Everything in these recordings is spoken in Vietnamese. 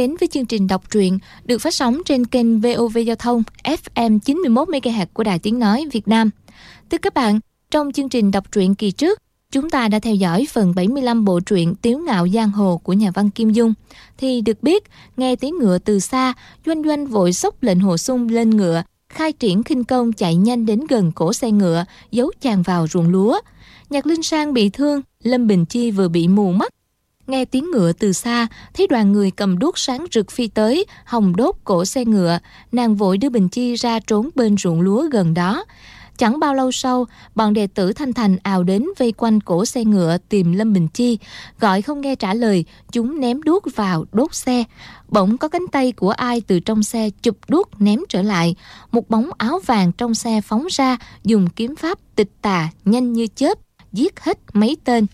đến với chương trình đọc truyện được phát sóng trên kênh VOV Giao thông FM 91 MHz của Đài Tiếng nói Việt Nam. Thưa các bạn, trong chương trình đọc truyện kỳ trước, chúng ta đã theo dõi phần 75 bộ truyện Tiếu ngạo giang hồ của nhà văn Kim Dung. Thì được biết, nghe tiếng ngựa từ xa, Doanh Doanh vội sốc lệnh hồ sung lên ngựa, khai triển khinh công chạy nhanh đến gần cổ xe ngựa, giấu chàng vào ruộng lúa. Nhạc Linh Sang bị thương, Lâm Bình Chi vừa bị mù mắt, Nghe tiếng ngựa từ xa, thấy đoàn người cầm đuốc sáng rực phi tới, hồng đốt cổ xe ngựa, nàng vội đưa Bình Chi ra trốn bên ruộng lúa gần đó. Chẳng bao lâu sau, bọn đệ tử Thanh Thành ào đến vây quanh cổ xe ngựa tìm Lâm Bình Chi, gọi không nghe trả lời, chúng ném đuốc vào đốt xe. Bỗng có cánh tay của ai từ trong xe chụp đuốc ném trở lại, một bóng áo vàng trong xe phóng ra, dùng kiếm pháp tịch tà nhanh như chớp, giết hết mấy tên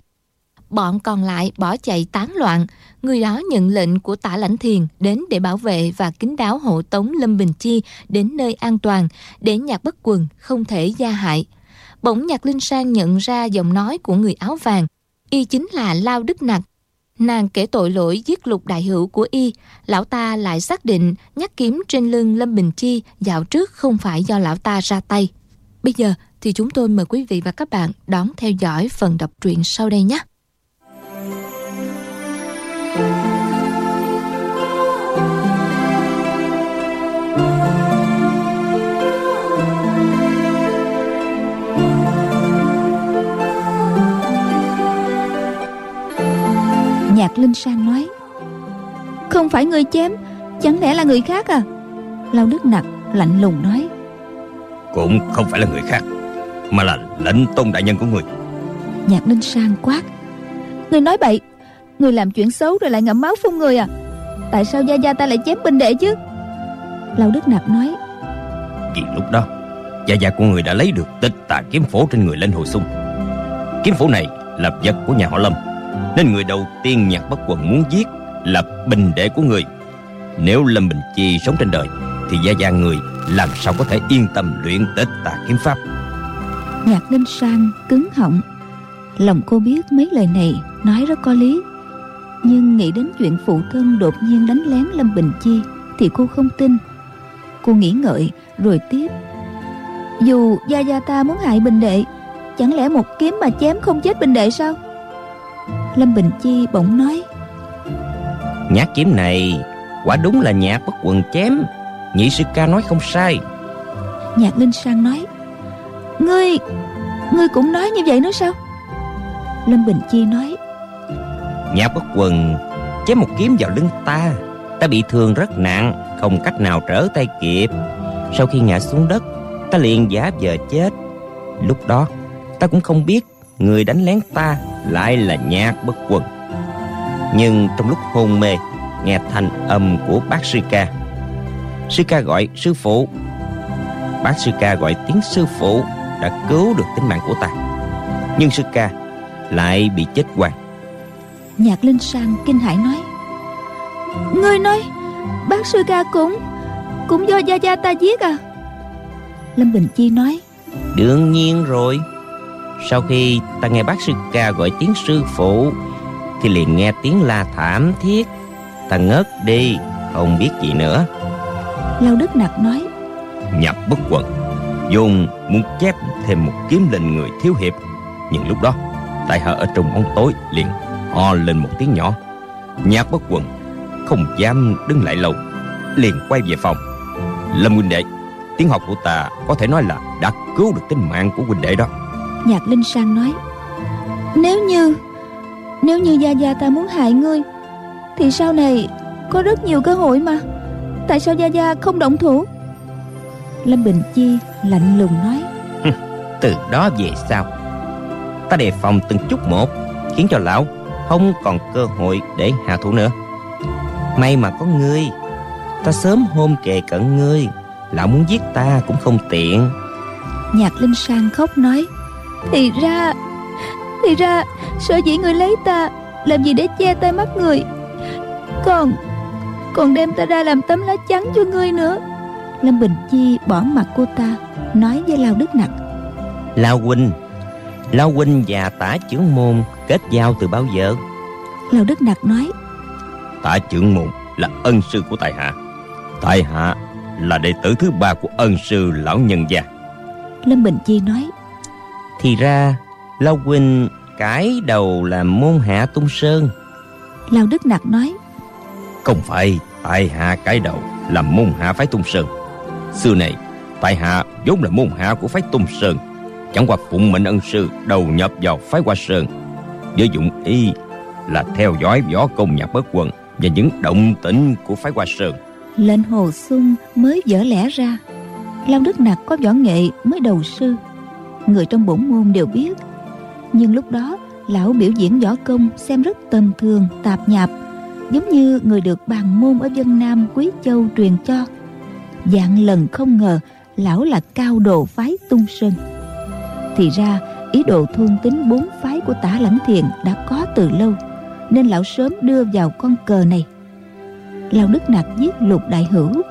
bọn còn lại bỏ chạy tán loạn. Người đó nhận lệnh của tả lãnh thiền đến để bảo vệ và kính đáo hộ tống Lâm Bình Chi đến nơi an toàn để nhạc bất quần không thể gia hại. Bỗng nhạc Linh Sang nhận ra giọng nói của người áo vàng. Y chính là Lao Đức Nặc. Nàng kể tội lỗi giết lục đại hữu của Y. Lão ta lại xác định nhát kiếm trên lưng Lâm Bình Chi dạo trước không phải do lão ta ra tay. Bây giờ thì chúng tôi mời quý vị và các bạn đón theo dõi phần đọc truyện sau đây nhé. Nhạc Linh Sang nói Không phải người chém Chẳng lẽ là người khác à? Lao Đức Nặc lạnh lùng nói Cũng không phải là người khác Mà là lệnh tôn đại nhân của người. Nhạc Linh Sang quát Người nói bậy Người làm chuyện xấu rồi lại ngậm máu phun người à? Tại sao Gia Gia ta lại chém binh đệ chứ? Lão Đức Nặc nói. Vì lúc đó Gia Gia của người đã lấy được tịch tà kiếm phổ trên người lên hồi sung Kiếm phổ này là vật của nhà họ Lâm Nên người đầu tiên nhạc bất quần muốn giết Là bình đệ của người. Nếu Lâm Bình Chi sống trên đời Thì Gia Gia người làm sao có thể yên tâm luyện tịch tà kiếm pháp? Nhạc Linh Sang cứng họng. Lòng cô biết mấy lời này nói rất có lý Nhưng nghĩ đến chuyện phụ thân đột nhiên đánh lén Lâm Bình Chi Thì cô không tin. Cô nghĩ ngợi rồi tiếp. Dù Gia Gia ta muốn hại Bình Đệ Chẳng lẽ một kiếm mà chém không chết Bình Đệ sao? Lâm Bình Chi bỗng nói. Nhát kiếm này Quả đúng là nhạc bất quần chém. Nhị sư ca nói không sai. Nhạc Linh Sang nói. Ngươi Ngươi cũng nói như vậy nữa sao? Lâm Bình Chi nói nhã bất quần, chém một kiếm vào lưng ta. Ta bị thương rất nặng, Không cách nào trở tay kịp. Sau khi ngã xuống đất, Ta liền giả vờ chết. Lúc đó, ta cũng không biết Người đánh lén ta lại là nhạc bất quần. Nhưng trong lúc hôn mê, Nghe thanh âm của bác sư ca. Sư ca gọi sư phụ. Bác sư ca gọi tiếng sư phụ Đã cứu được tính mạng của ta. Nhưng sư ca lại bị chết hoàng Nhạc Linh Sang kinh hãi nói Ngươi nói Bác sư ca cũng Cũng do Gia Gia ta giết à? Lâm Bình Chi nói Đương nhiên rồi. Sau khi ta nghe bác sư ca gọi tiếng sư phụ Thì liền nghe tiếng la thảm thiết. Ta ngất đi Không biết gì nữa. Lao Đức Nặc nói Nhập bất quần Dùng muốn chép thêm một kiếm lên người thiếu hiệp. Nhưng lúc đó Tại hạ ở trong bóng tối liền ho lên một tiếng nhỏ. Nhạc bất quần Không dám đứng lại lâu Liền quay về phòng. Lâm huynh đệ Tiếng học của ta có thể nói là đã cứu được tính mạng của huynh đệ đó. Nhạc Linh Sang nói Nếu như Nếu như Gia Gia ta muốn hại ngươi Thì sau này có rất nhiều cơ hội mà. Tại sao Gia Gia không động thủ? Lâm Bình Chi lạnh lùng nói Từ đó về sau Ta đề phòng từng chút một Khiến cho lão không còn cơ hội để hạ thủ nữa. May mà có ngươi Ta sớm hôm kề cận ngươi Lão muốn giết ta cũng không tiện. Nhạc Linh Sang khóc nói Thì ra Thì ra Sở dĩ người lấy ta Làm gì để che tay mắt người? Còn Còn đem ta ra làm tấm lá chắn cho ngươi nữa. Lâm Bình Chi bỏ mặt cô ta Nói với Lao Đức Nặc Lao huynh Lao huynh và tả chướng môn kết giao từ bao giờ? Lao Đức Nặc nói. Tả trưởng môn là ân sư của tại hạ. Tại hạ là đệ tử thứ ba của ân sư lão nhân gia. Lâm Bình Chi nói. Thì ra Lao huynh cải đầu làm môn hạ tung sơn. Lao Đức Nặc nói. Không phải tại hạ cải đầu làm môn hạ phái tung sơn. Xưa này tại hạ vốn là môn hạ của phái tung sơn Chẳng qua phụng mệnh ân sư đầu nhập vào phái hoa sơn. Với dụng ý là theo dõi võ công nhạc bất quần Và những động tĩnh của phái hoa sơn. Lệnh Hồ Xuân mới dở lẽ ra. Long Đức Nặc có võ nghệ mới đầu sư. Người trong bổn môn đều biết. Nhưng lúc đó Lão biểu diễn võ công xem rất tầm thường, tạp nhạp Giống như người được bàn môn ở dân Nam Quý Châu truyền cho. Dạng lần không ngờ Lão là cao độ phái tung sơn. Thì ra, ý đồ thôn tính bốn phái của tả lãnh thiền đã có từ lâu, Nên lão sớm đưa vào con cờ này. Lao Đức Nạc giết lục đại hữu,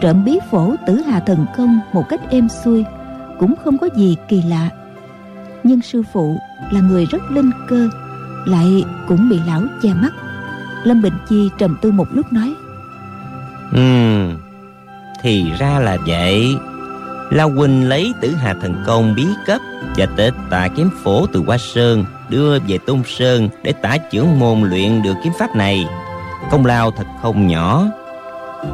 Trộm bí phổ tử hà thần công một cách êm xuôi, Cũng không có gì kỳ lạ. Nhưng sư phụ là người rất linh cơ, Lại cũng bị lão che mắt. Lâm Bình Chi trầm tư một lúc nói Ừ Thì ra là vậy. Lao huynh lấy tử hà thần công bí cấp Và tịch tà kiếm phổ từ Hoa Sơn Đưa về Tôn Sơn Để tả trưởng môn luyện được kiếm pháp này. Công lao thật không nhỏ.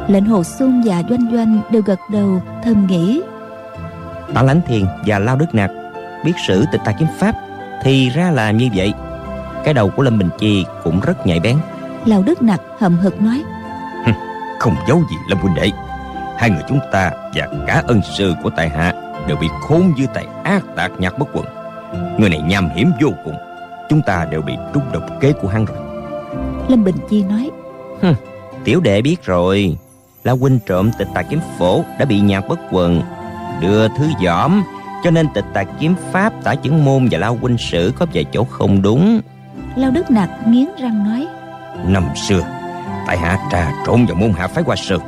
Lệnh Hồ Xuân và Doanh Doanh đều gật đầu thầm nghĩ. Tả Lánh Thiền và Lao Đức Nặc Biết sử tịch tà kiếm pháp Thì ra là như vậy. Cái đầu của Lâm Bình Chi cũng rất nhạy bén. Lao Đức Nặc hậm hực nói. Không giấu gì Lâm huynh đệ Hai người chúng ta và cả ân sư của tại hạ Đều bị khốn dưới tay ác tạc nhạc bất quần. Người này nham hiểm vô cùng. Chúng ta đều bị trúng độc kế của hắn rồi. Lâm Bình Chi nói Tiểu đệ biết rồi. La huynh trộm tịch tà kiếm phổ Đã bị nhạc bất quần Đưa thứ giỏm Cho nên tịch tà kiếm pháp tả chứng môn và lao huynh sử Có vài chỗ không đúng. Lao Đức Nặc nghiến răng nói Năm xưa Tại hạ trà trộn vào môn hạ phái hoa sơn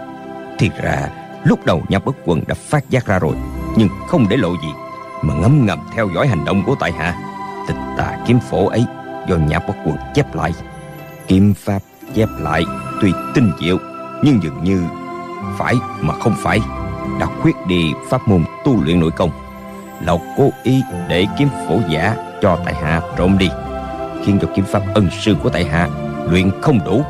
Thì ra lúc đầu nhạc bất quần đã phát giác ra rồi, Nhưng không để lộ gì, Mà ngấm ngầm theo dõi hành động của tại hạ. Tịch tà kiếm phổ ấy Do nhà bất quần chép lại. Kiếm pháp chép lại Tuy tinh diệu, Nhưng dường như Phải mà không phải. Đã khuyết đi pháp môn tu luyện nội công. Lão cố ý để kiếm phổ giả Cho tại hạ trộm đi, Khiến cho kiếm pháp ân sư của tại hạ Luyện không đủ.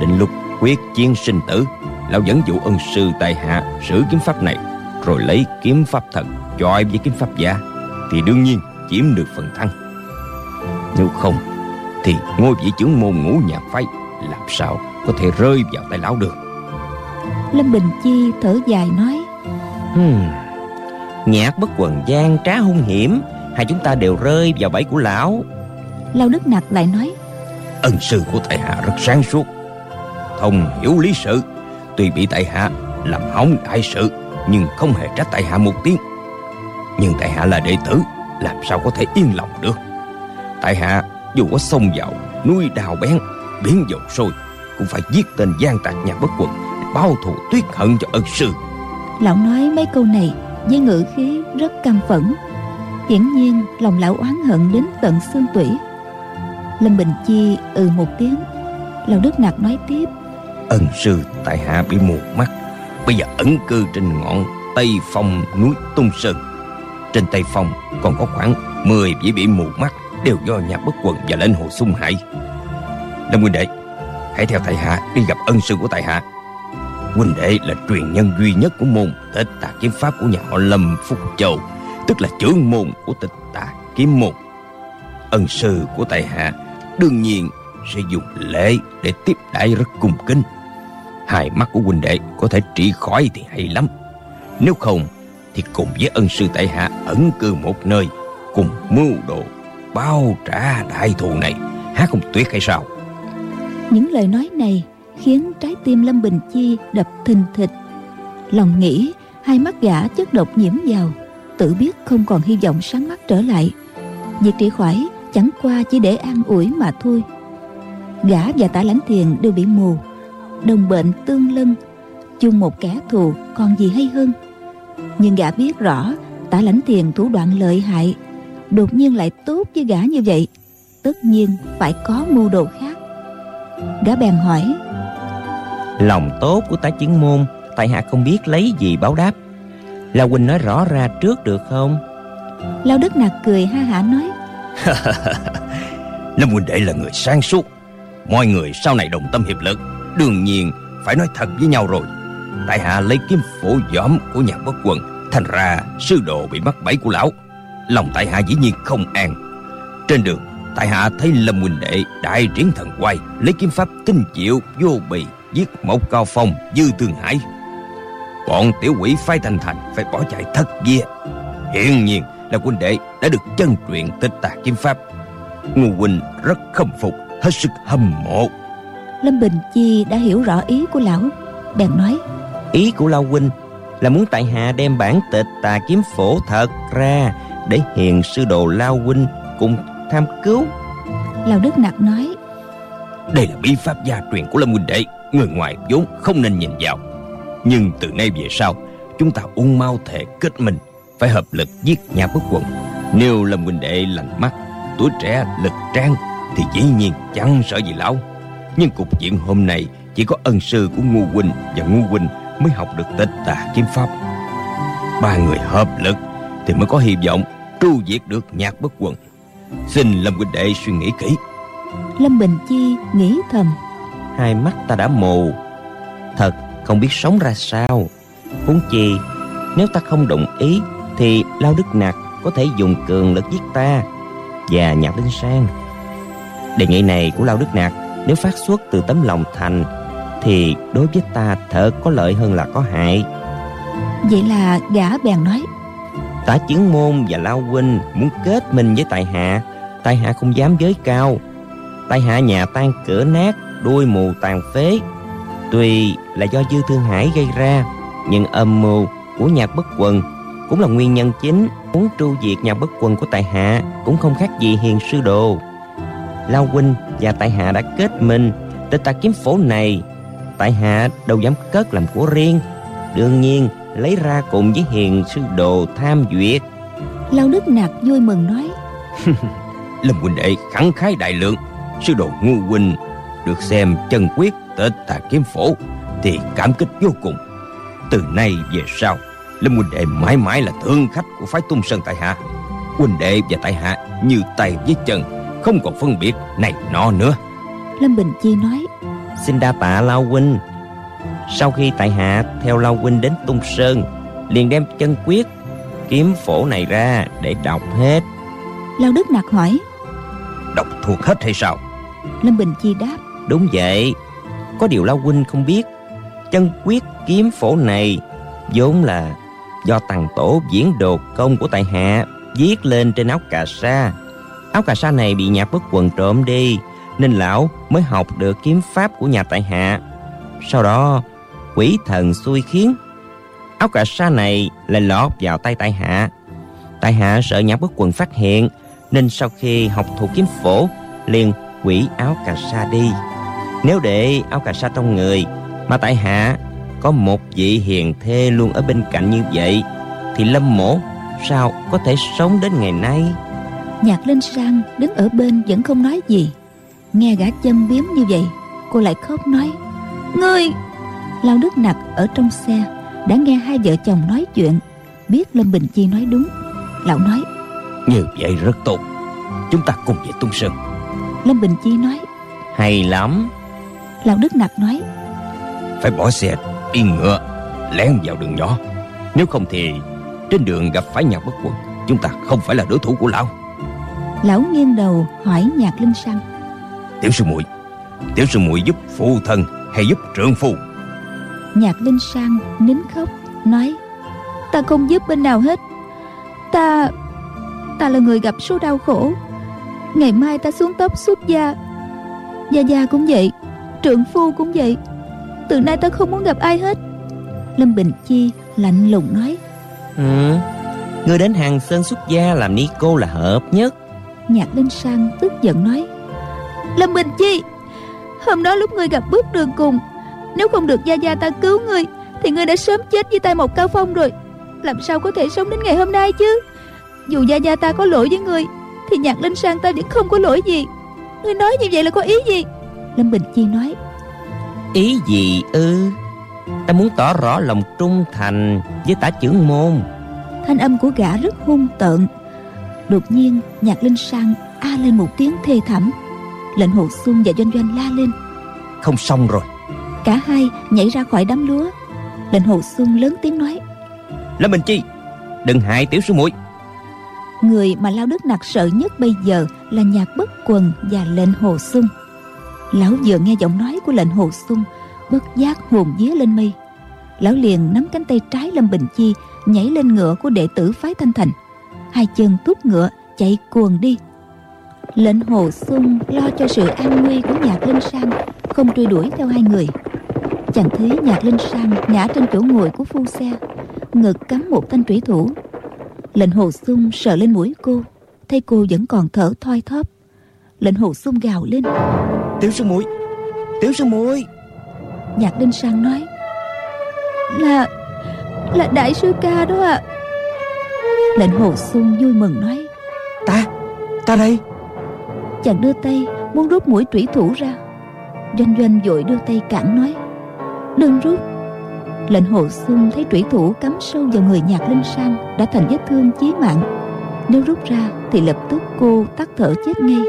Đến lúc quyết chiến sinh tử Lão dẫn dụ ân sư tại hạ Sử kiếm pháp này Rồi lấy kiếm pháp thần chọi với kiếm pháp giả Thì đương nhiên chiếm được phần thăng. Nếu không Thì ngôi vị trưởng môn ngũ nhạc phái Làm sao có thể rơi vào tay lão được? Lâm Bình Chi thở dài nói hmm. Nhạc bất quần gian trá hung hiểm Hai chúng ta đều rơi vào bẫy của lão. Lao Đức Nặc lại nói Ân sư của tại hạ rất sáng suốt Thông hiểu lý sự Tuy bị tại hạ làm hỏng đại sự, Nhưng không hề trách tại hạ một tiếng. Nhưng tại hạ là đệ tử, Làm sao có thể yên lòng được? Tại hạ dù có sông vào Nuôi đào bén Biến dầu sôi, Cũng phải giết tên gian tạc nhà bất quần Bao thù tuyết hận cho ân sư. Lão nói mấy câu này, với ngữ khí rất căm phẫn. Hiển nhiên lòng lão oán hận đến tận xương tủy. Lâm Bình Chi ừ một tiếng. Lão Đức Nạc nói tiếp. Ân sư tại hạ bị mù mắt. Bây giờ ẩn cư trên ngọn Tây Phong núi Tung Sơn. Trên Tây Phong còn có khoảng 10 vị bị mù mắt Đều do nhà bất quần và lệnh hồ xung hại. Lâm huynh đệ, Hãy theo tại hạ đi gặp ân sư của tại hạ. Huynh đệ là truyền nhân duy nhất của môn Tịch tà kiếm pháp của nhà họ Lâm Phúc Châu, Tức là trưởng môn của tịch tà kiếm môn. Ân sư của tại hạ Đương nhiên sẽ dùng lễ để tiếp đãi rất cung kính. Hai mắt của huynh đệ có thể trị khỏi thì hay lắm. Nếu không, thì cùng với ân sư tại hạ ẩn cư một nơi, Cùng mưu đồ bao trả đại thù này, Há không tuyệt hay sao? Những lời nói này khiến trái tim Lâm Bình Chi đập thình thịch. Lòng nghĩ, hai mắt gã chất độc nhiễm vào, Tự biết không còn hy vọng sáng mắt trở lại. Việc trị khỏi chẳng qua chỉ để an ủi mà thôi. Gã và tả lãnh thiền đều bị mù. Đồng bệnh tương lân Chung một kẻ thù còn gì hay hơn? Nhưng gã biết rõ Tả lãnh thiền thủ đoạn lợi hại Đột nhiên lại tốt với gã như vậy. Tất nhiên phải có mưu đồ khác. Gã bèn hỏi Lòng tốt của tá chứng môn Tại hạ không biết lấy gì báo đáp. La Huynh nói rõ ra trước được không? Lao Đức Nạc cười ha hả nói Lâm huynh đệ là người sáng suốt Mọi người sau này đồng tâm hiệp lực. Đương nhiên, phải nói thật với nhau rồi. Tại hạ lấy kiếm phổ gióm của nhà bất quần Thành ra sư đồ bị mắc bẫy của lão. Lòng tại hạ dĩ nhiên không an. Trên đường, tại hạ thấy Lâm huỳnh đệ đại triển thần quay, Lấy kiếm pháp tinh diệu, vô bì, Giết một cao phong, dư thương hải. Bọn tiểu quỷ phái thành thành, Phải bỏ chạy thất vía. Hiển nhiên là huynh đệ đã được chân truyền tịch tà kiếm pháp. Ngô huynh rất khâm phục. Hết sức hâm mộ. Lâm Bình Chi đã hiểu rõ ý của lão Bèn nói Ý của Lao Huynh là muốn tại hạ đem bản tịch tà kiếm phổ thật ra Để hiền sư đồ Lao Huynh cùng tham cứu. Lão Đức Nặc nói Đây là bí pháp gia truyền của Lâm huynh đệ Người ngoài vốn không nên nhìn vào. Nhưng từ nay về sau Chúng ta ung mau thể kết minh Phải hợp lực giết nhà bất quần Nếu Lâm huynh đệ lành mắt Tuổi trẻ lực trang Thì dĩ nhiên chẳng sợ gì lão. Nhưng cục diện hôm nay Chỉ có ân sư của Ngu Huynh và Ngu Huynh Mới học được tịch tà kiếm pháp. Ba người hợp lực Thì mới có hy vọng tru diệt được nhạc bất quần. Xin Lâm huynh đệ suy nghĩ kỹ. Lâm Bình Chi nghĩ thầm. Hai mắt ta đã mù. Thật không biết sống ra sao. Huống chi Nếu ta không đồng ý Thì Lao Đức Nặc có thể dùng cường lực giết ta Và Nhạc Linh Sang Đề nghị này của Lao Đức Nặc Nếu phát xuất từ tấm lòng thành Thì đối với ta thật có lợi hơn là có hại. Vậy là gã bèn nói Tả chứng môn và Lao Huynh muốn kết minh với tại hạ. Tại hạ không dám giới cao. Tại hạ nhà tan cửa nát Đuôi mù tàn phế. Tuy là do dư thương hải gây ra Nhưng âm mưu của nhạc bất quần Cũng là nguyên nhân chính. Muốn tru diệt nhạc bất quần của tại hạ Cũng không khác gì hiền sư đồ Lao Huynh và tại hạ đã kết minh. Tịch tà kiếm phổ này Tại hạ đâu dám cất làm của riêng. Đương nhiên lấy ra cùng với hiền sư đồ tham duyệt. Lao Đức Nặc vui mừng nói. Lâm huynh đệ khẳng khái đại lượng. Sư đồ ngu huynh Được xem chân quyết tịch tà kiếm phổ Thì cảm kích vô cùng. Từ nay về sau Lâm huynh đệ mãi mãi là thương khách của phái tung sơn tại hạ. Huynh đệ và tại hạ như tay với chân Không còn phân biệt này nọ nữa. Lâm Bình Chi nói Xin đa tạ Lao Huynh. Sau khi tại hạ theo Lao Huynh đến Tung Sơn Liền đem chân quyết Kiếm phổ này ra để đọc hết. Lao Đức Nặc hỏi Đọc thuộc hết hay sao? Lâm Bình Chi đáp Đúng vậy. Có điều Lao Huynh không biết Chân quyết kiếm phổ này vốn là do tàng tổ diễn đồ công của tại hạ viết lên trên áo cà sa áo cà sa này bị nhạc bất quần trộm đi, nên lão mới học được kiếm pháp của nhà tại hạ. Sau đó, quỷ thần xui khiến, áo cà sa này lại lọt vào tay tại hạ. Tại hạ sợ nhạc bất quần phát hiện, nên sau khi học thủ kiếm phổ, liền quỷ áo cà sa đi. Nếu để áo cà sa trong người, mà tại hạ có một vị hiền thê luôn ở bên cạnh như vậy, thì lâm mổ sao có thể sống đến ngày nay? Nhạc Linh Sang đứng ở bên vẫn không nói gì. Nghe gã châm biếm như vậy Cô lại khóc nói Ngươi! Lao Đức Nặc ở trong xe Đã nghe hai vợ chồng nói chuyện Biết Lâm Bình Chi nói đúng. Lão nói Như vậy rất tốt Chúng ta cùng về tung sơn. Lâm Bình Chi nói hay lắm. Lão Đức Nặc nói Phải bỏ xe đi ngựa Lén vào đường nhỏ. Nếu không thì trên đường gặp phải nhà bất quần Chúng ta không phải là đối thủ của lão Lão nghiêng đầu hỏi Nhạc Linh Sang. Tiểu sư muội Tiểu sư muội giúp phụ thân hay giúp trượng phu? Nhạc Linh Sang nín khóc Nói Ta không giúp bên nào hết. Ta Ta là người gặp số đau khổ. Ngày mai ta xuống tóc xuất gia. Gia Gia cũng vậy Trượng phu cũng vậy. Từ nay ta không muốn gặp ai hết. Lâm Bình Chi lạnh lùng nói ừ. Ngươi đến hàng sơn xuất gia làm ni cô là hợp nhất Nhạc Linh Sang tức giận nói Lâm Bình Chi Hôm đó lúc ngươi gặp bước đường cùng Nếu không được Gia Gia ta cứu ngươi Thì ngươi đã sớm chết với tay một cao phong rồi. Làm sao có thể sống đến ngày hôm nay chứ? Dù Gia Gia ta có lỗi với ngươi Thì Nhạc Linh Sang ta vẫn không có lỗi gì. Ngươi nói như vậy là có ý gì? Lâm Bình Chi nói Ý gì ư? Ta muốn tỏ rõ lòng trung thành Với tả trưởng môn. Thanh âm của gã rất hung tợn Đột nhiên nhạc linh sang A lên một tiếng thê thảm. Lệnh hồ xuân và doanh doanh la lên. Không xong rồi. Cả hai nhảy ra khỏi đám lúa. Lệnh hồ xuân lớn tiếng nói. Lâm Bình Chi Đừng hại tiểu sư muội. Người mà Lao Đức Nặc sợ nhất bây giờ Là nhạc bất quần và lệnh hồ xuân. Lão vừa nghe giọng nói của lệnh hồ xuân Bất giác hồn vía lên mây. Lão liền nắm cánh tay trái Lâm Bình Chi Nhảy lên ngựa của đệ tử phái Thanh Thành Hai chân tút ngựa chạy cuồng đi. Lệnh hồ xuân lo cho sự an nguy của nhạc linh sang không truy đuổi theo hai người. Chàng thấy nhạc linh sang ngã trên chỗ ngồi của phu xe ngực cắm một thanh thủy thủ. Lệnh hồ xuân sờ lên mũi cô thấy cô vẫn còn thở thoi thóp. Lệnh hồ xuân gào lên. Tiểu sư muội tiểu sư muội. Nhạc linh sang nói là là đại sư ca đó ạ. à. Lệnh hồ xuân vui mừng nói ta ta đây. Chàng đưa tay muốn rút mũi trủy thủ ra. Doanh doanh vội đưa tay cản nói đừng rút. Lệnh hồ xuân thấy trủy thủ cắm sâu vào người nhạc linh sang đã thành vết thương chí mạng. Nếu rút ra thì lập tức cô tắt thở chết ngay.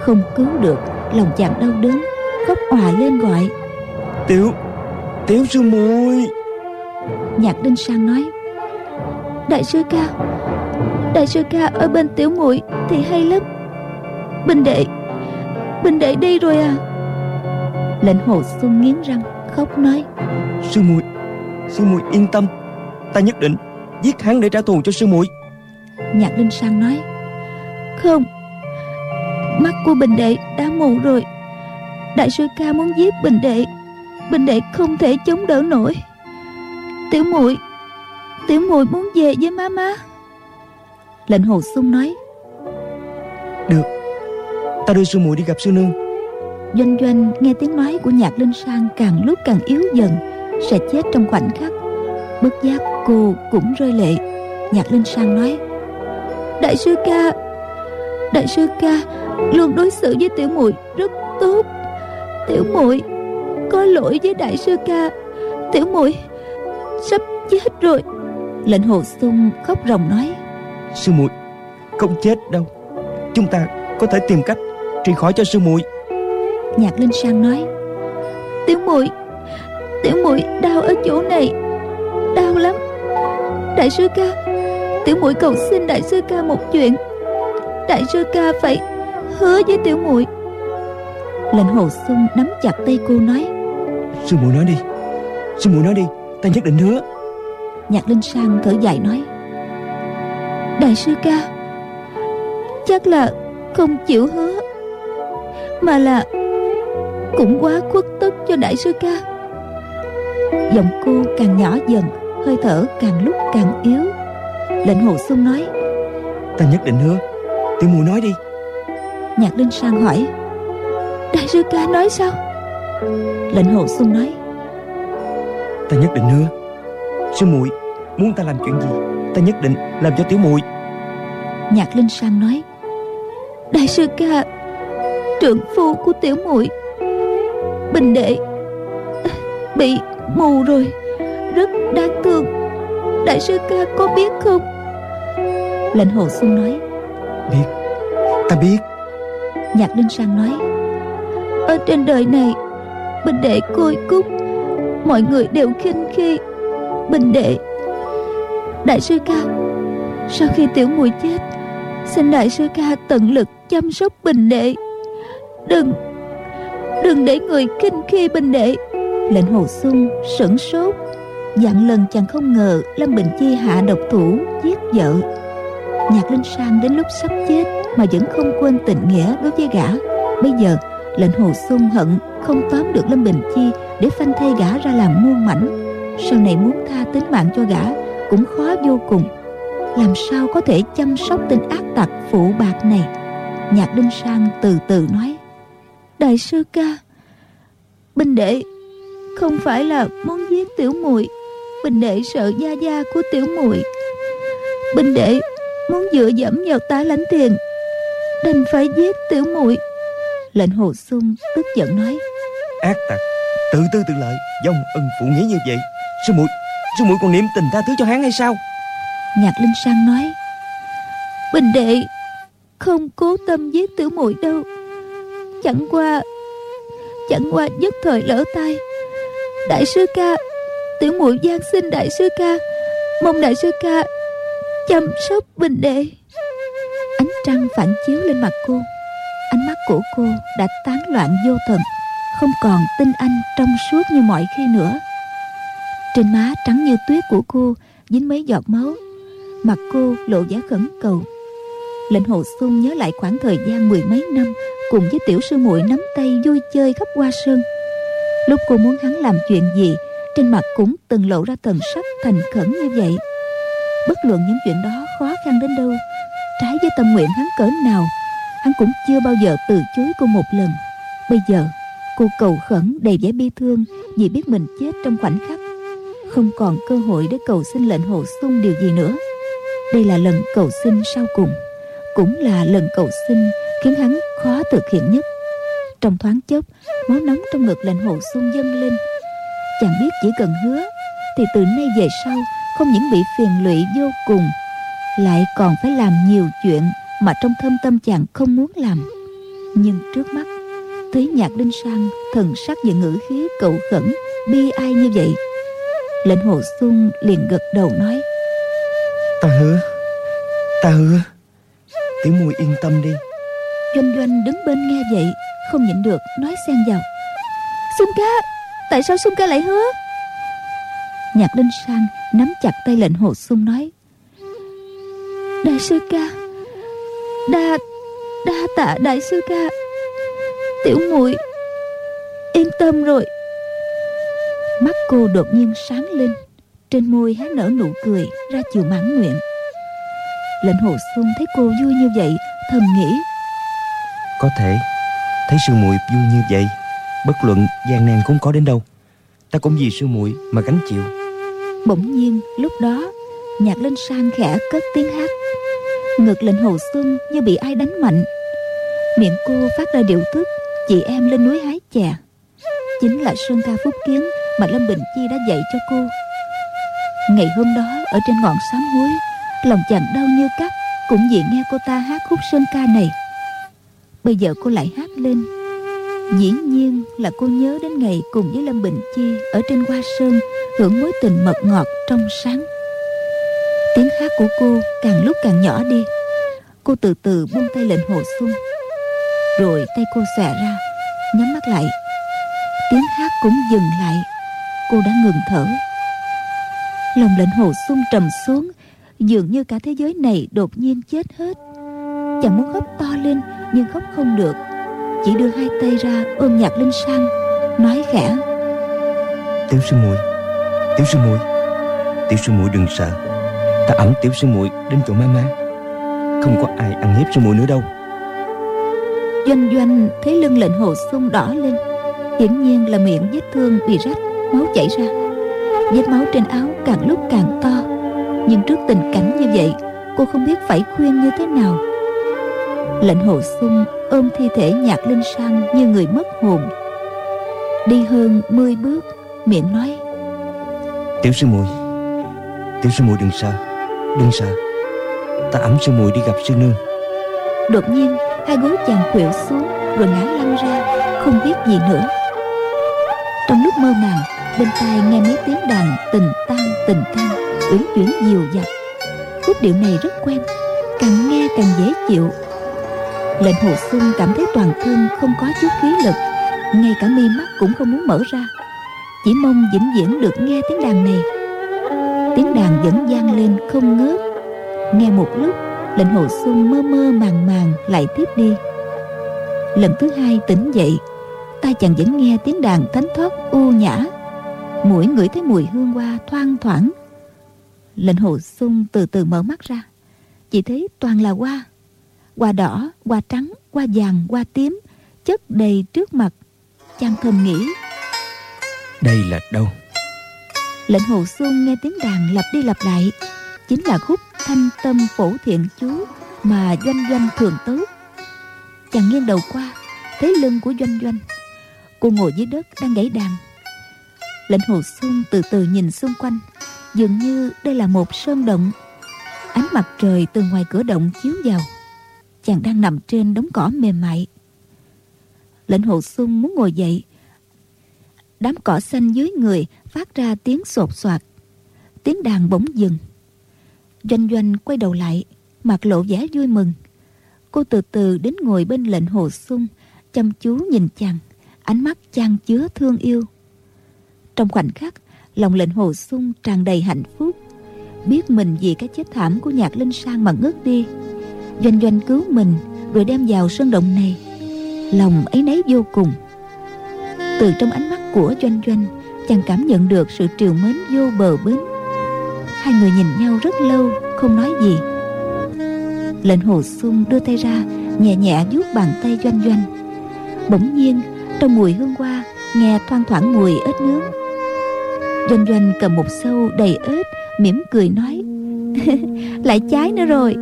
Không cứu được lòng chàng đau đớn khóc òa lên gọi. Tiểu tiểu sư muội. Nhạc linh sang nói đại sư ca. Đại sư ca ở bên tiểu muội thì hay lắm. Bình đệ Bình đệ đi rồi à. Lệnh hồ xuân nghiến răng Khóc nói. Sư muội Sư muội yên tâm. Ta nhất định giết hắn để trả thù cho sư muội. Nhạc Linh Sang nói. Không Mắt của Bình đệ đã mù rồi. Đại sư ca muốn giết Bình đệ. Bình đệ không thể chống đỡ nổi. Tiểu muội Tiểu muội muốn về với má má. Lệnh Hồ Xuân nói Được Ta đưa sư muội đi gặp sư nương. Doanh doanh nghe tiếng nói của nhạc linh sang càng lúc càng yếu dần Sẽ chết trong khoảnh khắc. Bất giác cô cũng rơi lệ. Nhạc linh sang nói Đại sư ca Đại sư ca Luôn đối xử với tiểu muội rất tốt. Tiểu muội Có lỗi với đại sư ca. Tiểu muội Sắp chết rồi Lệnh hồ sung khóc ròng nói Sư muội Không chết đâu. Chúng ta có thể tìm cách trị khỏi cho sư muội. Nhạc linh sang nói tiểu muội tiểu muội đau ở chỗ này. Đau lắm. Đại sư ca tiểu muội cầu xin đại sư ca một chuyện. Đại sư ca phải hứa với tiểu muội. Lệnh hồ xuân nắm chặt tay cô nói sư muội nói đi. Sư muội nói đi. Ta nhất định hứa nhạc linh sang thở dài nói đại sư ca chắc là không chịu hứa mà là cũng quá khuất tức cho đại sư ca. Giọng cô càng nhỏ dần hơi thở càng lúc càng yếu. Lệnh hồ xuân nói ta nhất định hứa tiểu mùi nói đi. Nhạc linh sang hỏi đại sư ca nói sao? Lệnh hồ xuân nói ta nhất định hứa sư muội muốn ta làm chuyện gì? Ta nhất định làm cho tiểu muội. Nhạc linh sang nói đại sư ca trượng phu của tiểu muội bình đệ bị mù rồi rất đáng thương. Đại sư ca có biết không? Lệnh hồ xuân nói biết ta biết. Nhạc linh sang nói ở trên đời này bình đệ côi cút mọi người đều khinh khi bình đệ. Đại sư ca, sau khi tiểu muội chết, xin đại sư ca tận lực chăm sóc bình đệ. Đừng Đừng để người kinh khi bình đệ. Lệnh Hồ Xuân sửng sốt, Dặn lần chàng không ngờ Lâm Bình Chi hạ độc thủ giết vợ. Nhạc Linh Sang đến lúc sắp chết Mà vẫn không quên tình nghĩa đối với gã. Bây giờ, lệnh Hồ Xuân hận Không tóm được Lâm Bình Chi Để phanh thay gã ra làm muôn mảnh. Sau này muốn tha tính mạng cho gã, Cũng khó vô cùng. Làm sao có thể chăm sóc tên ác tặc phụ bạc này? Nhạc Đinh Sang từ từ nói, Đại sư ca, Bình đệ Không phải là muốn giết tiểu muội, Bình đệ sợ gia gia của tiểu muội. Bình đệ Muốn dựa dẫm vào tá lãnh tiền, Đành phải giết tiểu muội. Lệnh hồ sung tức giận nói, Ác tặc Tự tư tự lợi Dòng ân phụ nghĩa như vậy Sư muội Sư muội còn niệm tình tha thứ cho hắn hay sao? Nhạc Linh Sang nói Bình đệ Không cố tâm với tiểu muội đâu. Chẳng qua Chẳng qua nhất thời lỡ tay Đại sư ca, Tiểu muội gian xin đại sư ca, Mong đại sư ca Chăm sóc bình đệ. Ánh trăng phản chiếu lên mặt cô. Ánh mắt của cô đã tán loạn vô thần Không còn tin anh trong suốt như mọi khi nữa. Trên má trắng như tuyết của cô, Dính mấy giọt máu. Mặt cô lộ vẻ khẩn cầu. Lệnh hồ xuân nhớ lại khoảng thời gian mười mấy năm Cùng với tiểu sư muội nắm tay vui chơi khắp hoa sơn. Lúc cô muốn hắn làm chuyện gì, Trên mặt cũng từng lộ ra thần sắc thành khẩn như vậy. Bất luận những chuyện đó khó khăn đến đâu, Trái với tâm nguyện hắn cỡ nào, Hắn cũng chưa bao giờ từ chối cô một lần. Bây giờ, cô cầu khẩn đầy vẻ bi thương Vì biết mình chết trong khoảnh khắc không còn cơ hội để cầu xin lệnh hồ sung điều gì nữa. Đây là lần cầu xin sau cùng, Cũng là lần cầu xin khiến hắn khó thực hiện nhất. Trong thoáng chốc, máu nóng trong ngực lệnh hồ xung dâng lên. Chàng biết chỉ cần hứa, thì từ nay về sau, không những bị phiền lụy vô cùng, lại còn phải làm nhiều chuyện mà trong thâm tâm chàng không muốn làm. Nhưng trước mắt thấy nhạc đinh sang thần sắc và ngữ khí cậu khẩn, bi ai như vậy lệnh hồ xuân liền gật đầu nói ta hứa ta hứa tiểu mùi yên tâm đi. Doanh doanh đứng bên nghe vậy không nhịn được nói xen vào Xuân ca Tại sao Xuân ca lại hứa? Nhạc Linh Sang nắm chặt tay lệnh hồ Xuân nói Đại sư ca Đa Đa tạ đại sư ca. Tiểu muội Yên tâm rồi Mắt cô đột nhiên sáng lên. Trên môi hé nở nụ cười Ra chiều mãn nguyện. Lệnh hồ Xuân thấy cô vui như vậy Thầm nghĩ. Có thể Thấy sư muội vui như vậy Bất luận gian nan cũng có đến đâu. Ta cũng vì sư muội mà gánh chịu. Bỗng nhiên lúc đó Nhạc lên sang khẽ cất tiếng hát. Ngực lệnh hồ xuân như bị ai đánh mạnh. Miệng cô phát ra điệu tức Chị em lên núi hái chè. Chính là Sơn ca Phúc Kiến mà Lâm Bình Chi đã dạy cho cô. Ngày hôm đó, ở trên ngọn sám hối Lòng chàng đau như cắt, Cũng vì nghe cô ta hát khúc Sơn ca này. Bây giờ cô lại hát lên. Dĩ nhiên là cô nhớ đến ngày cùng với Lâm Bình Chi Ở trên Hoa Sơn Hưởng mối tình mật ngọt trong sáng. Tiếng hát của cô càng lúc càng nhỏ đi. Cô từ từ buông tay lệnh hồ xuân. Rồi tay cô xòe ra, Nhắm mắt lại. Tiếng hát cũng dừng lại. Cô đã ngừng thở. Lòng lệnh hồ xuân trầm xuống Dường như cả thế giới này đột nhiên chết hết. Chàng muốn khóc to lên Nhưng khóc không được. Chỉ đưa hai tay ra ôm nhạc linh sang Nói khẽ. Tiểu sư muội Tiểu sư muội Tiểu sư muội đừng sợ. Ta ẩm tiểu sư muội đến chỗ mama Không có ai ăn hiếp sư muội nữa đâu. Doanh doanh thấy lưng lệnh hồ sung đỏ lên Hiển nhiên là miệng vết thương bị rách Máu chảy ra. Vết máu trên áo càng lúc càng to. Nhưng trước tình cảnh như vậy Cô không biết phải khuyên như thế nào. Lệnh hồ sung ôm thi thể nhạc linh sang như người mất hồn. Đi hơn 10 bước miệng nói tiểu sư muội tiểu sư muội đừng sợ đừng sợ. Ta ẵm sư muội đi gặp sư nương. Đột nhiên hai gối chàng khuỵu xuống rồi ngã lăn ra không biết gì nữa. Trong lúc mơ màng bên tai nghe mấy tiếng đàn tình tan tình tan uyển chuyển dịu dặt khúc điệu này rất quen, càng nghe càng dễ chịu. Lệnh hồ xuân cảm thấy toàn thân không có chút khí lực, ngay cả mi mắt cũng không muốn mở ra. Chỉ mong vĩnh viễn được nghe tiếng đàn này. Tiếng đàn vẫn vang lên không ngớt. Nghe một lúc, lệnh hồ xuân mơ mơ màng màng lại tiếp đi. Lần thứ hai tỉnh dậy tai chàng vẫn nghe tiếng đàn thánh thoát u nhã mũi ngửi thấy mùi hương hoa thoang thoảng. Lệnh hồ xuân từ từ mở mắt ra. Chỉ thấy toàn là hoa. Hoa đỏ hoa trắng hoa vàng hoa tím chất đầy trước mặt. Chàng thầm nghĩ. Đây là đâu? Lệnh hồ xuân nghe tiếng đàn lặp đi lặp lại. Chính là khúc thanh tâm phổ thiện chú mà doanh doanh thường tấu chàng nghiêng đầu qua thấy lưng của doanh doanh. Cô ngồi dưới đất đang gãy đàn Lệnh hồ xuân từ từ nhìn xung quanh. Dường như đây là một sơn động. Ánh mặt trời từ ngoài cửa động chiếu vào. Chàng đang nằm trên đống cỏ mềm mại. Lệnh hồ xuân muốn ngồi dậy. Đám cỏ xanh dưới người phát ra tiếng sột soạt. Tiếng đàn bỗng dừng. Doanh doanh quay đầu lại, Mặt lộ vẻ vui mừng. Cô từ từ đến ngồi bên lệnh hồ sung Chăm chú nhìn chàng, Ánh mắt chàng chứa thương yêu. Trong khoảnh khắc, Lòng lệnh hồ sung tràn đầy hạnh phúc. Biết mình vì cái chết thảm của nhạc linh sang mà ngất đi. Doanh doanh cứu mình Rồi đem vào sân động này. Lòng ấy nấy vô cùng. Từ trong ánh mắt của doanh doanh, Chàng cảm nhận được sự triều mến vô bờ bến. Hai người nhìn nhau rất lâu, Không nói gì. Lệnh hồ sung đưa tay ra, Nhẹ nhẹ vuốt bàn tay doanh doanh. Bỗng nhiên, trong mùi hương hoa, Nghe thoang thoảng mùi ếch nướng. Doanh doanh cầm một sâu đầy ớt, mỉm cười nói Lại cháy nữa rồi.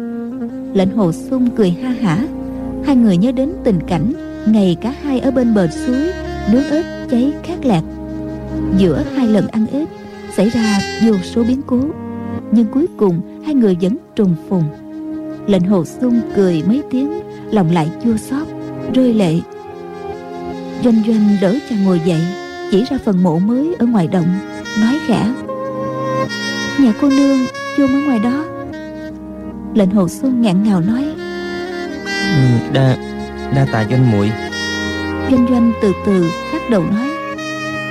Lệnh hồ sung cười ha hả. Hai người nhớ đến tình cảnh Ngày cả hai ở bên bờ suối Nướng ớt cháy khát lạc Giữa hai lần ăn ếch Xảy ra vô số biến cố Nhưng cuối cùng hai người vẫn trùng phùng. Lệnh hồ sung cười mấy tiếng lòng lại chua xót rơi lệ. Doanh doanh đỡ chàng ngồi dậy chỉ ra phần mộ mới ở ngoài động nói khẽ. Nhà cô nương chôn ở ngoài đó. Lệnh hồ xuân ngạn ngào nói. Ừ, đa đa tạ doanh muội. Doanh doanh từ từ lắc đầu nói.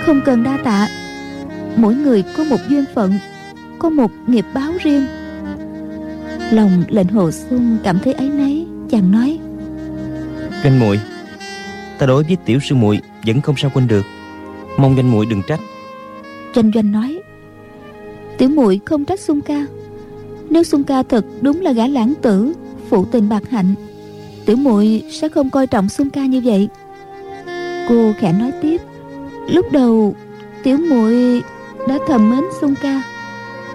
Không cần đa tạ. Mỗi người có một duyên phận có một nghiệp báo riêng. Lòng lệnh hồ xuân cảm thấy ấy nấy chàng nói. Doanh muội ta đối với tiểu sư muội vẫn không sao quên được. Mong doanh muội đừng trách tranh doanh nói, tiểu muội không trách xuân ca. Nếu xuân ca thật đúng là gã lãng tử, phụ tình bạc hạnh, tiểu muội sẽ không coi trọng xuân ca như vậy. Cô khẽ nói tiếp, lúc đầu, tiểu muội đã thầm mến xuân ca.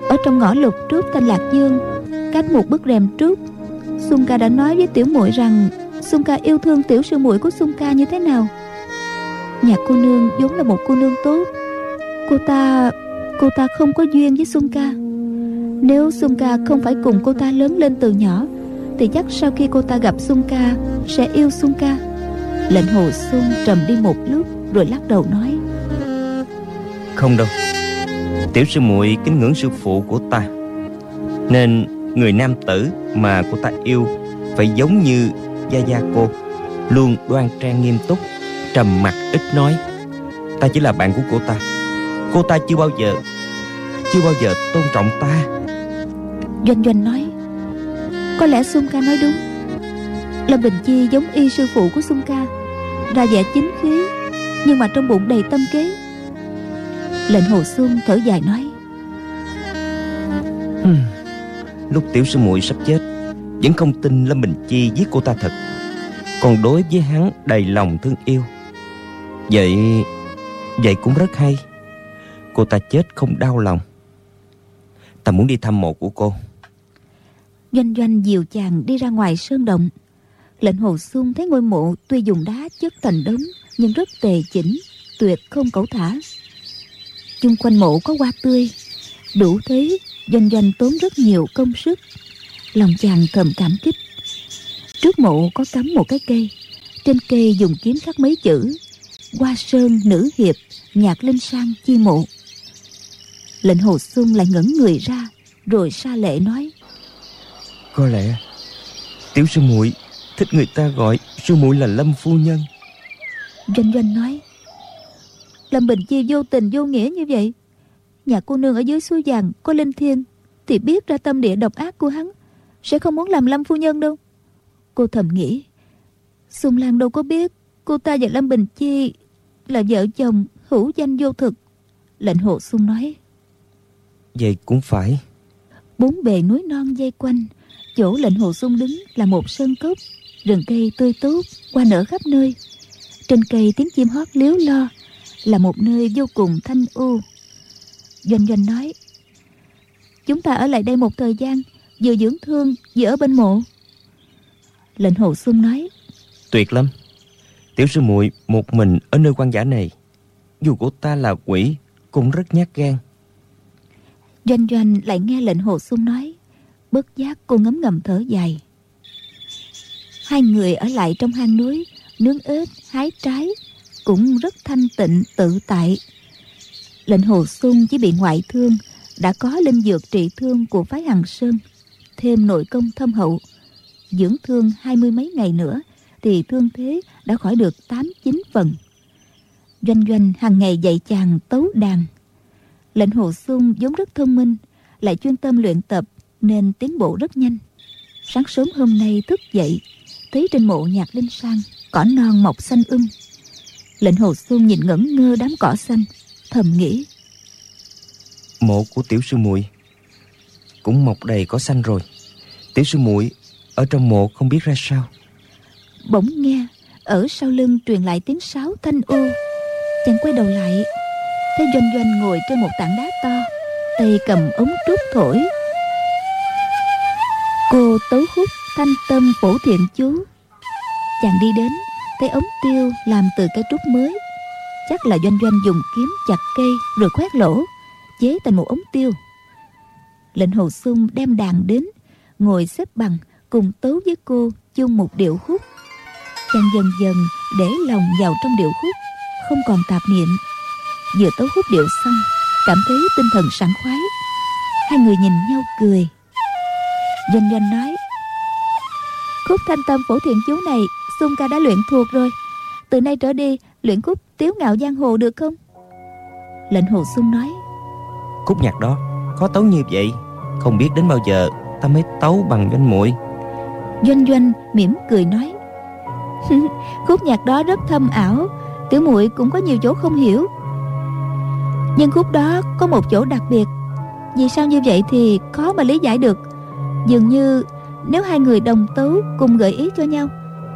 Ở trong ngõ lục trước thanh lạc dương, cách một bức rèm trước, xuân ca đã nói với tiểu muội rằng xuân ca yêu thương tiểu sư muội của xuân ca như thế nào. Nhà cô nương vốn là một cô nương tốt cô ta cô ta không có duyên với xuân ca. Nếu xuân ca không phải cùng cô ta lớn lên từ nhỏ, thì chắc sau khi cô ta gặp xuân ca, sẽ yêu xuân ca. Lệnh hồ xuân trầm đi một lúc, rồi lắc đầu nói. Không đâu. Tiểu sư muội kính ngưỡng sư phụ của ta. Nên người nam tử mà cô ta yêu phải giống như gia gia cô, luôn đoan trang nghiêm túc, trầm mặc, ít nói. Ta chỉ là bạn của cô ta cô ta chưa bao giờ chưa bao giờ tôn trọng ta. Doanh doanh nói có lẽ xuân ca nói đúng. Lâm bình chi giống y sư phụ của xuân ca ra vẻ chính khí nhưng mà trong bụng đầy tâm kế. Lệnh hồ xuân thở dài nói hmm. lúc tiểu sư muội sắp chết vẫn không tin lâm bình chi giết cô ta thật. Còn đối với hắn đầy lòng thương yêu. Vậy vậy cũng rất hay cô ta chết không đau lòng. Ta muốn đi thăm mộ của cô. Doanh doanh dìu chàng đi ra ngoài sơn động. Lệnh hồ xuân thấy ngôi mộ tuy dùng đá chất thành đống nhưng rất tề chỉnh, tuyệt không cẩu thả. Chung quanh mộ có hoa tươi. Đủ thế doanh doanh tốn rất nhiều công sức. Lòng chàng thầm cảm kích. Trước mộ có cắm một cái cây. Trên cây dùng kiếm khắc mấy chữ. Hoa sơn nữ hiệp, nhạc linh sang chi mộ lệnh hồ xuân lại ngẩn người ra rồi xa lệ nói. Có lẽ tiểu sư muội thích người ta gọi sư muội là lâm phu nhân. Doanh doanh nói lâm bình chi vô tình vô nghĩa như vậy. Nhà cô nương ở dưới suối vàng có linh thiên thì biết ra tâm địa độc ác của hắn sẽ không muốn làm lâm phu nhân đâu. Cô thầm nghĩ xuân lan đâu có biết cô ta và lâm bình chi là vợ chồng hữu danh vô thực. Lệnh hồ xuân nói vậy cũng phải. Bốn bề núi non dây quanh chỗ lệnh hồ xuân đứng là một sơn cốc. Rừng cây tươi tốt hoa nở khắp nơi. Trên cây tiếng chim hót liếu lo là một nơi vô cùng thanh u. Doanh doanh nói chúng ta ở lại đây một thời gian vừa dưỡng thương vừa ở bên mộ. Lệnh hồ xuân nói tuyệt lắm. Tiểu sư muội một mình ở nơi quan giả này dù của ta là quỷ cũng rất nhát gan Doanh Doanh lại nghe lệnh Hồ Xuân nói Bất giác cô ngấm ngầm thở dài. Hai người ở lại trong hang núi Nướng ếch, hái trái Cũng rất thanh tịnh, tự tại. Lệnh Hồ Xuân chỉ bị ngoại thương Đã có linh dược trị thương của phái Hằng Sơn Thêm nội công thâm hậu. Dưỡng thương hai mươi mấy ngày nữa Thì thương thế đã khỏi được tám chín phần. Doanh Doanh hàng ngày dạy chàng tấu đàn. Lệnh Hồ Xuân vốn rất thông minh Lại chuyên tâm luyện tập Nên tiến bộ rất nhanh. Sáng sớm hôm nay thức dậy Thấy trên mộ nhạc linh sang Cỏ non mọc xanh um. Lệnh Hồ Xuân nhìn ngẩn ngơ đám cỏ xanh Thầm nghĩ. Mộ của tiểu sư muội Cũng mọc đầy cỏ xanh rồi. Tiểu sư muội Ở trong mộ không biết ra sao. Bỗng nghe Ở sau lưng truyền lại tiếng sáo thanh u. Chàng quay đầu lại thấy doanh doanh ngồi trên một tảng đá to, tay cầm ống trúc thổi. Cô tấu khúc thanh tâm phổ thiện chú. Chàng đi đến thấy ống tiêu làm từ cây trúc mới. Chắc là doanh doanh dùng kiếm chặt cây rồi khoét lỗ, chế thành một ống tiêu. Lệnh hồ sung đem đàn đến, ngồi xếp bằng cùng tấu với cô chung một điệu khúc chàng dần dần để lòng vào trong điệu khúc không còn tạp niệm vừa tấu khúc điệu xong cảm thấy tinh thần sảng khoái. Hai người nhìn nhau cười. Doanh doanh nói khúc thanh tâm phổ thiện chú này xuân ca đã luyện thuộc rồi. Từ nay trở đi luyện khúc tiếu ngạo giang hồ được không? Lệnh hồ xuân nói khúc nhạc đó khó tấu như vậy không biết đến bao giờ ta mới tấu bằng doanh muội doanh doanh mỉm cười nói khúc nhạc đó rất thâm ảo tiểu muội cũng có nhiều chỗ không hiểu nhưng khúc đó có một chỗ đặc biệt. Vì sao như vậy thì khó mà lý giải được. Dường như nếu hai người đồng tấu cùng gợi ý cho nhau,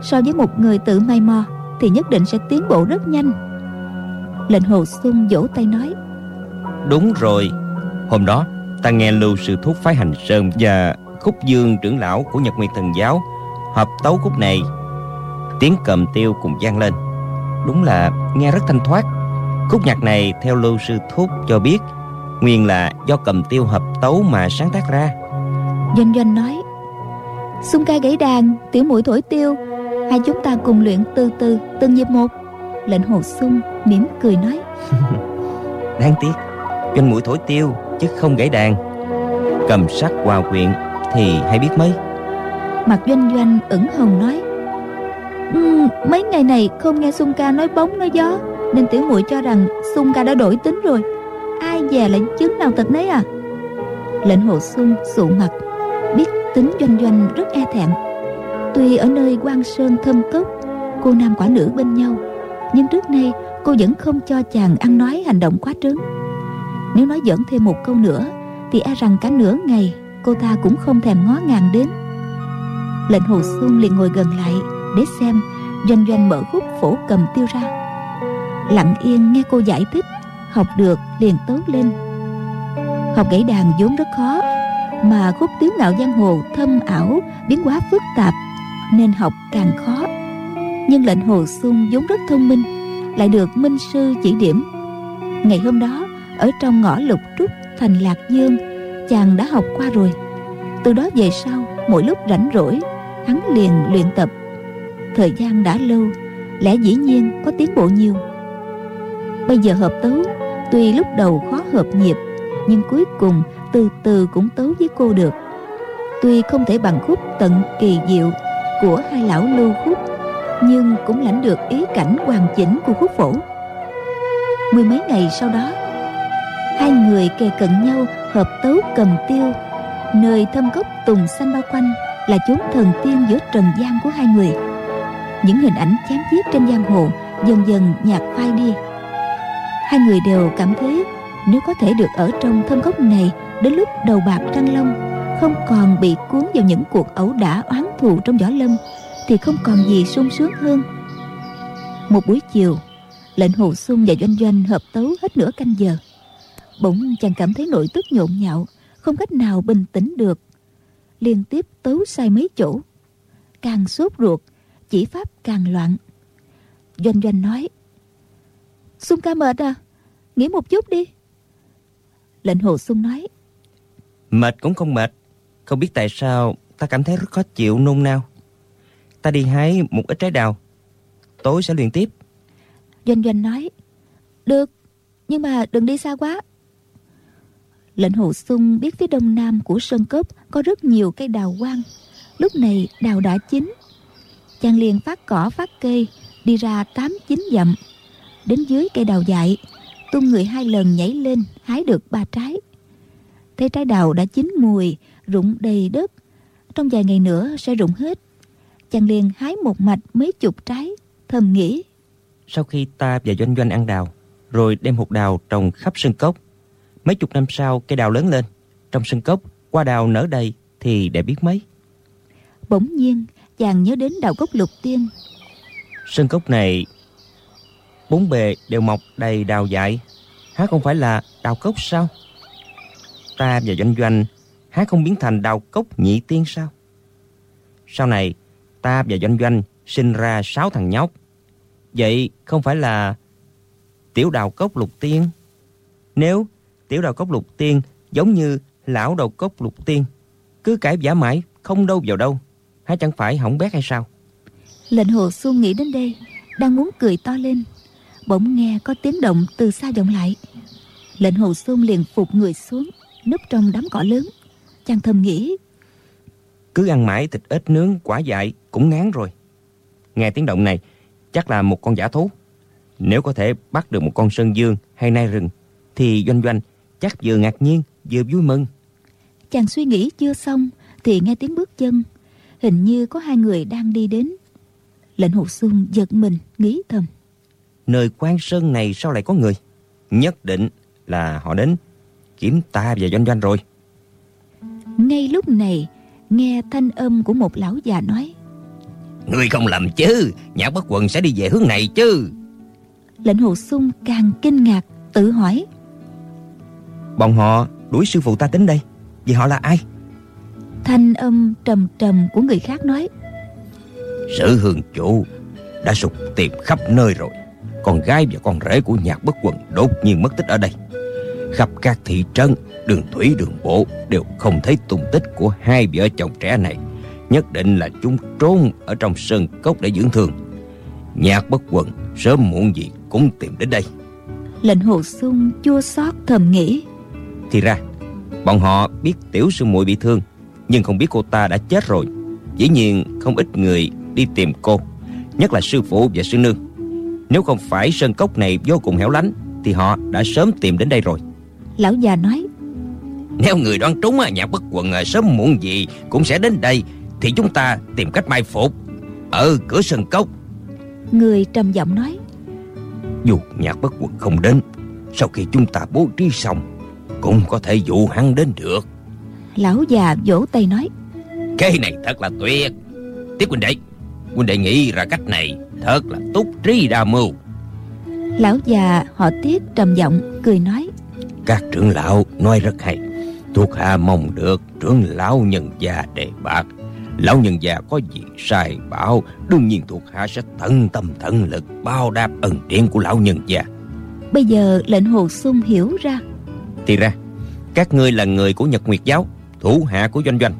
so với một người tự mày mò, thì nhất định sẽ tiến bộ rất nhanh. Lệnh hồ xuân vỗ tay nói, đúng rồi. Hôm đó, ta nghe lưu sự thúc phái hành sơn và khúc dương trưởng lão của nhật nguyệt thần giáo hợp tấu khúc này. Tiếng cầm tiêu cùng vang lên. Đúng là nghe rất thanh thoát. Khúc nhạc này theo lưu sư thúc cho biết Nguyên là do cầm tiêu hợp tấu mà sáng tác ra. Doanh doanh nói Xung ca gãy đàn, tiểu mũi thổi tiêu Hai chúng ta cùng luyện từ từ, từng nhịp một. Lệnh hồ sung mỉm cười nói Đáng tiếc Doanh mũi thổi tiêu chứ không gãy đàn. Cầm sắc hòa quyện thì hay biết mấy. Mặt doanh doanh ửng hồng nói um, Mấy ngày này không nghe Xung ca nói bóng nói gió nên tiểu muội cho rằng Xuân ca đã đổi tính rồi. Ai dè lại chứng nào tật nấy à? Lệnh hồ xuân sụ mặt, Biết tính doanh doanh rất e thẹn. Tuy ở nơi quan sơn thâm cốc, Cô nam quả nữ bên nhau, Nhưng trước nay cô vẫn không cho chàng ăn nói hành động quá trớn. Nếu nói dẫn thêm một câu nữa, Thì e rằng cả nửa ngày Cô ta cũng không thèm ngó ngàng đến. Lệnh hồ xuân liền ngồi gần lại, Để xem doanh doanh mở khúc phổ cầm tiêu ra lặng yên nghe cô giải thích. Học được, liền tốt lên. Học gãy đàn vốn rất khó, mà khúc tiếng ngạo giang hồ thâm ảo biến hóa phức tạp, nên học càng khó. Nhưng lệnh hồ xuân vốn rất thông minh, lại được minh sư chỉ điểm. Ngày hôm đó, ở trong ngõ lục trúc thành lạc dương, chàng đã học qua rồi. Từ đó về sau, mỗi lúc rảnh rỗi, hắn liền luyện tập. Thời gian đã lâu, lẽ dĩ nhiên có tiến bộ nhiều. Bây giờ hợp tấu, Tuy lúc đầu khó hợp nhịp, Nhưng cuối cùng từ từ cũng tấu với cô được. Tuy không thể bằng khúc tận kỳ diệu Của hai lão lưu khúc, Nhưng cũng lãnh được ý cảnh hoàn chỉnh của khúc phổ. Mười mấy ngày sau đó, Hai người kề cận nhau hợp tấu cầm tiêu, Nơi thâm cốc tùng xanh bao quanh Là chốn thần tiên giữa trần gian của hai người. Những hình ảnh chém giết trên giang hồ Dần dần nhạt phai đi hai người đều cảm thấy nếu có thể được ở trong thân gốc này đến lúc đầu bạc trăng long không còn bị cuốn vào những cuộc ẩu đả oán thù trong võ lâm, thì không còn gì sung sướng hơn. Một buổi chiều, lệnh hồ xuân và doanh doanh hợp tấu hết nửa canh giờ. Bỗng chàng cảm thấy nội tức nhộn nhạo, không cách nào bình tĩnh được. Liên tiếp tấu sai mấy chỗ. Càng sốt ruột, chỉ pháp càng loạn. Doanh doanh nói Xuân ca mệt à? Nghỉ một chút đi. Lệnh hồ sung nói. Mệt cũng không mệt. Không biết tại sao ta cảm thấy rất khó chịu nôn nao. Ta đi hái một ít trái đào. Tối sẽ luyện tiếp. Doanh Doanh nói. Được Nhưng mà đừng đi xa quá. Lệnh hồ sung biết phía đông nam của Sơn Cốc Có rất nhiều cây đào quang. Lúc này đào đã chín. Chàng liền phát cỏ phát cây Đi ra tám chín dặm Đến dưới cây đào dại. Tung người hai lần nhảy lên Hái được ba trái. Thấy trái đào đã chín mùi Rụng đầy đất. Trong vài ngày nữa sẽ rụng hết. Chàng liền hái một mạch mấy chục trái Thầm nghĩ. Sau khi ta và Doanh Doanh ăn đào Rồi đem hột đào trồng khắp sân cốc Mấy chục năm sau cây đào lớn lên. Trong sân cốc Qua đào nở đầy Thì để biết mấy. Bỗng nhiên chàng nhớ đến đào cốc lục tiên. Sân cốc này Bốn bề đều mọc đầy đào dại. Há không phải là đào cốc sao? Ta và Doanh Doanh, Há không biến thành đào cốc nhị tiên sao? Sau này, Ta và Doanh Doanh sinh ra sáu thằng nhóc. Vậy không phải là Tiểu đào cốc lục tiên? Nếu tiểu đào cốc lục tiên Giống như lão đầu cốc lục tiên, Cứ cãi giả mãi Không đâu vào đâu, Há chẳng phải hỏng bét hay sao? Lệnh hồ xuân nghĩ đến đây, Đang muốn cười to lên. Bỗng nghe có tiếng động từ xa vọng lại. Lệnh hồ xuân liền phục người xuống Núp trong đám cỏ lớn. Chàng thầm nghĩ Cứ ăn mãi thịt ếch nướng quả dại Cũng ngán rồi. Nghe tiếng động này Chắc là một con giả thú. Nếu có thể bắt được một con sơn dương hay nai rừng Thì doanh doanh chắc vừa ngạc nhiên vừa vui mừng. Chàng suy nghĩ chưa xong Thì nghe tiếng bước chân. Hình như có hai người đang đi đến. Lệnh hồ xuân giật mình nghĩ thầm Nơi quan sơn này sao lại có người? Nhất định là họ đến Kiếm ta và doanh doanh rồi. Ngay lúc này Nghe thanh âm của một lão già nói. Ngươi không lầm chứ Nhạc bất quần sẽ đi về hướng này chứ. Lệnh hồ sung càng kinh ngạc Tự hỏi. Bọn họ đuổi sư phụ ta đến đây Vì họ là ai? Thanh âm trầm trầm của người khác nói. Sự hương chủ Đã sục tìm khắp nơi rồi Con gái và con rể của nhạc bất quần Đột nhiên mất tích ở đây. Khắp các thị trấn Đường thủy đường bộ Đều không thấy tung tích của hai vợ chồng trẻ này. Nhất định là chúng trốn Ở trong sơn cốc để dưỡng thương. Nhạc bất quần Sớm muộn gì cũng tìm đến đây. Lệnh hồ sung chua xót thầm nghĩ. Thì ra Bọn họ biết tiểu sư muội bị thương Nhưng không biết cô ta đã chết rồi. Dĩ nhiên không ít người đi tìm cô Nhất là sư phụ và sư nương Nếu không phải sơn cốc này vô cùng hẻo lánh Thì họ đã sớm tìm đến đây rồi. Lão già nói Nếu người đoán trúng nhạc bất quần à, sớm muộn gì Cũng sẽ đến đây Thì chúng ta tìm cách mai phục Ở cửa sơn cốc. Người trầm giọng nói Dù nhạc bất quần không đến Sau khi chúng ta bố trí xong Cũng có thể dụ hắn đến được. Lão già vỗ tay nói Cái này thật là tuyệt. Tiếp huynh đệ Huynh đệ nghĩ ra cách này Thật là túc trí đa mưu. Lão già họ tiết trầm giọng cười nói. Các trưởng lão nói rất hay. Thuộc hạ mong được trưởng lão nhân gia đề bạc. Lão nhân gia có gì sai bảo Đương nhiên thuộc hạ sẽ tận tâm tận lực Bao đáp ân điển của lão nhân gia. Bây giờ lệnh hồ sung hiểu ra. Thì ra Các ngươi là người của Nhật Nguyệt Giáo Thủ hạ của Doanh Doanh.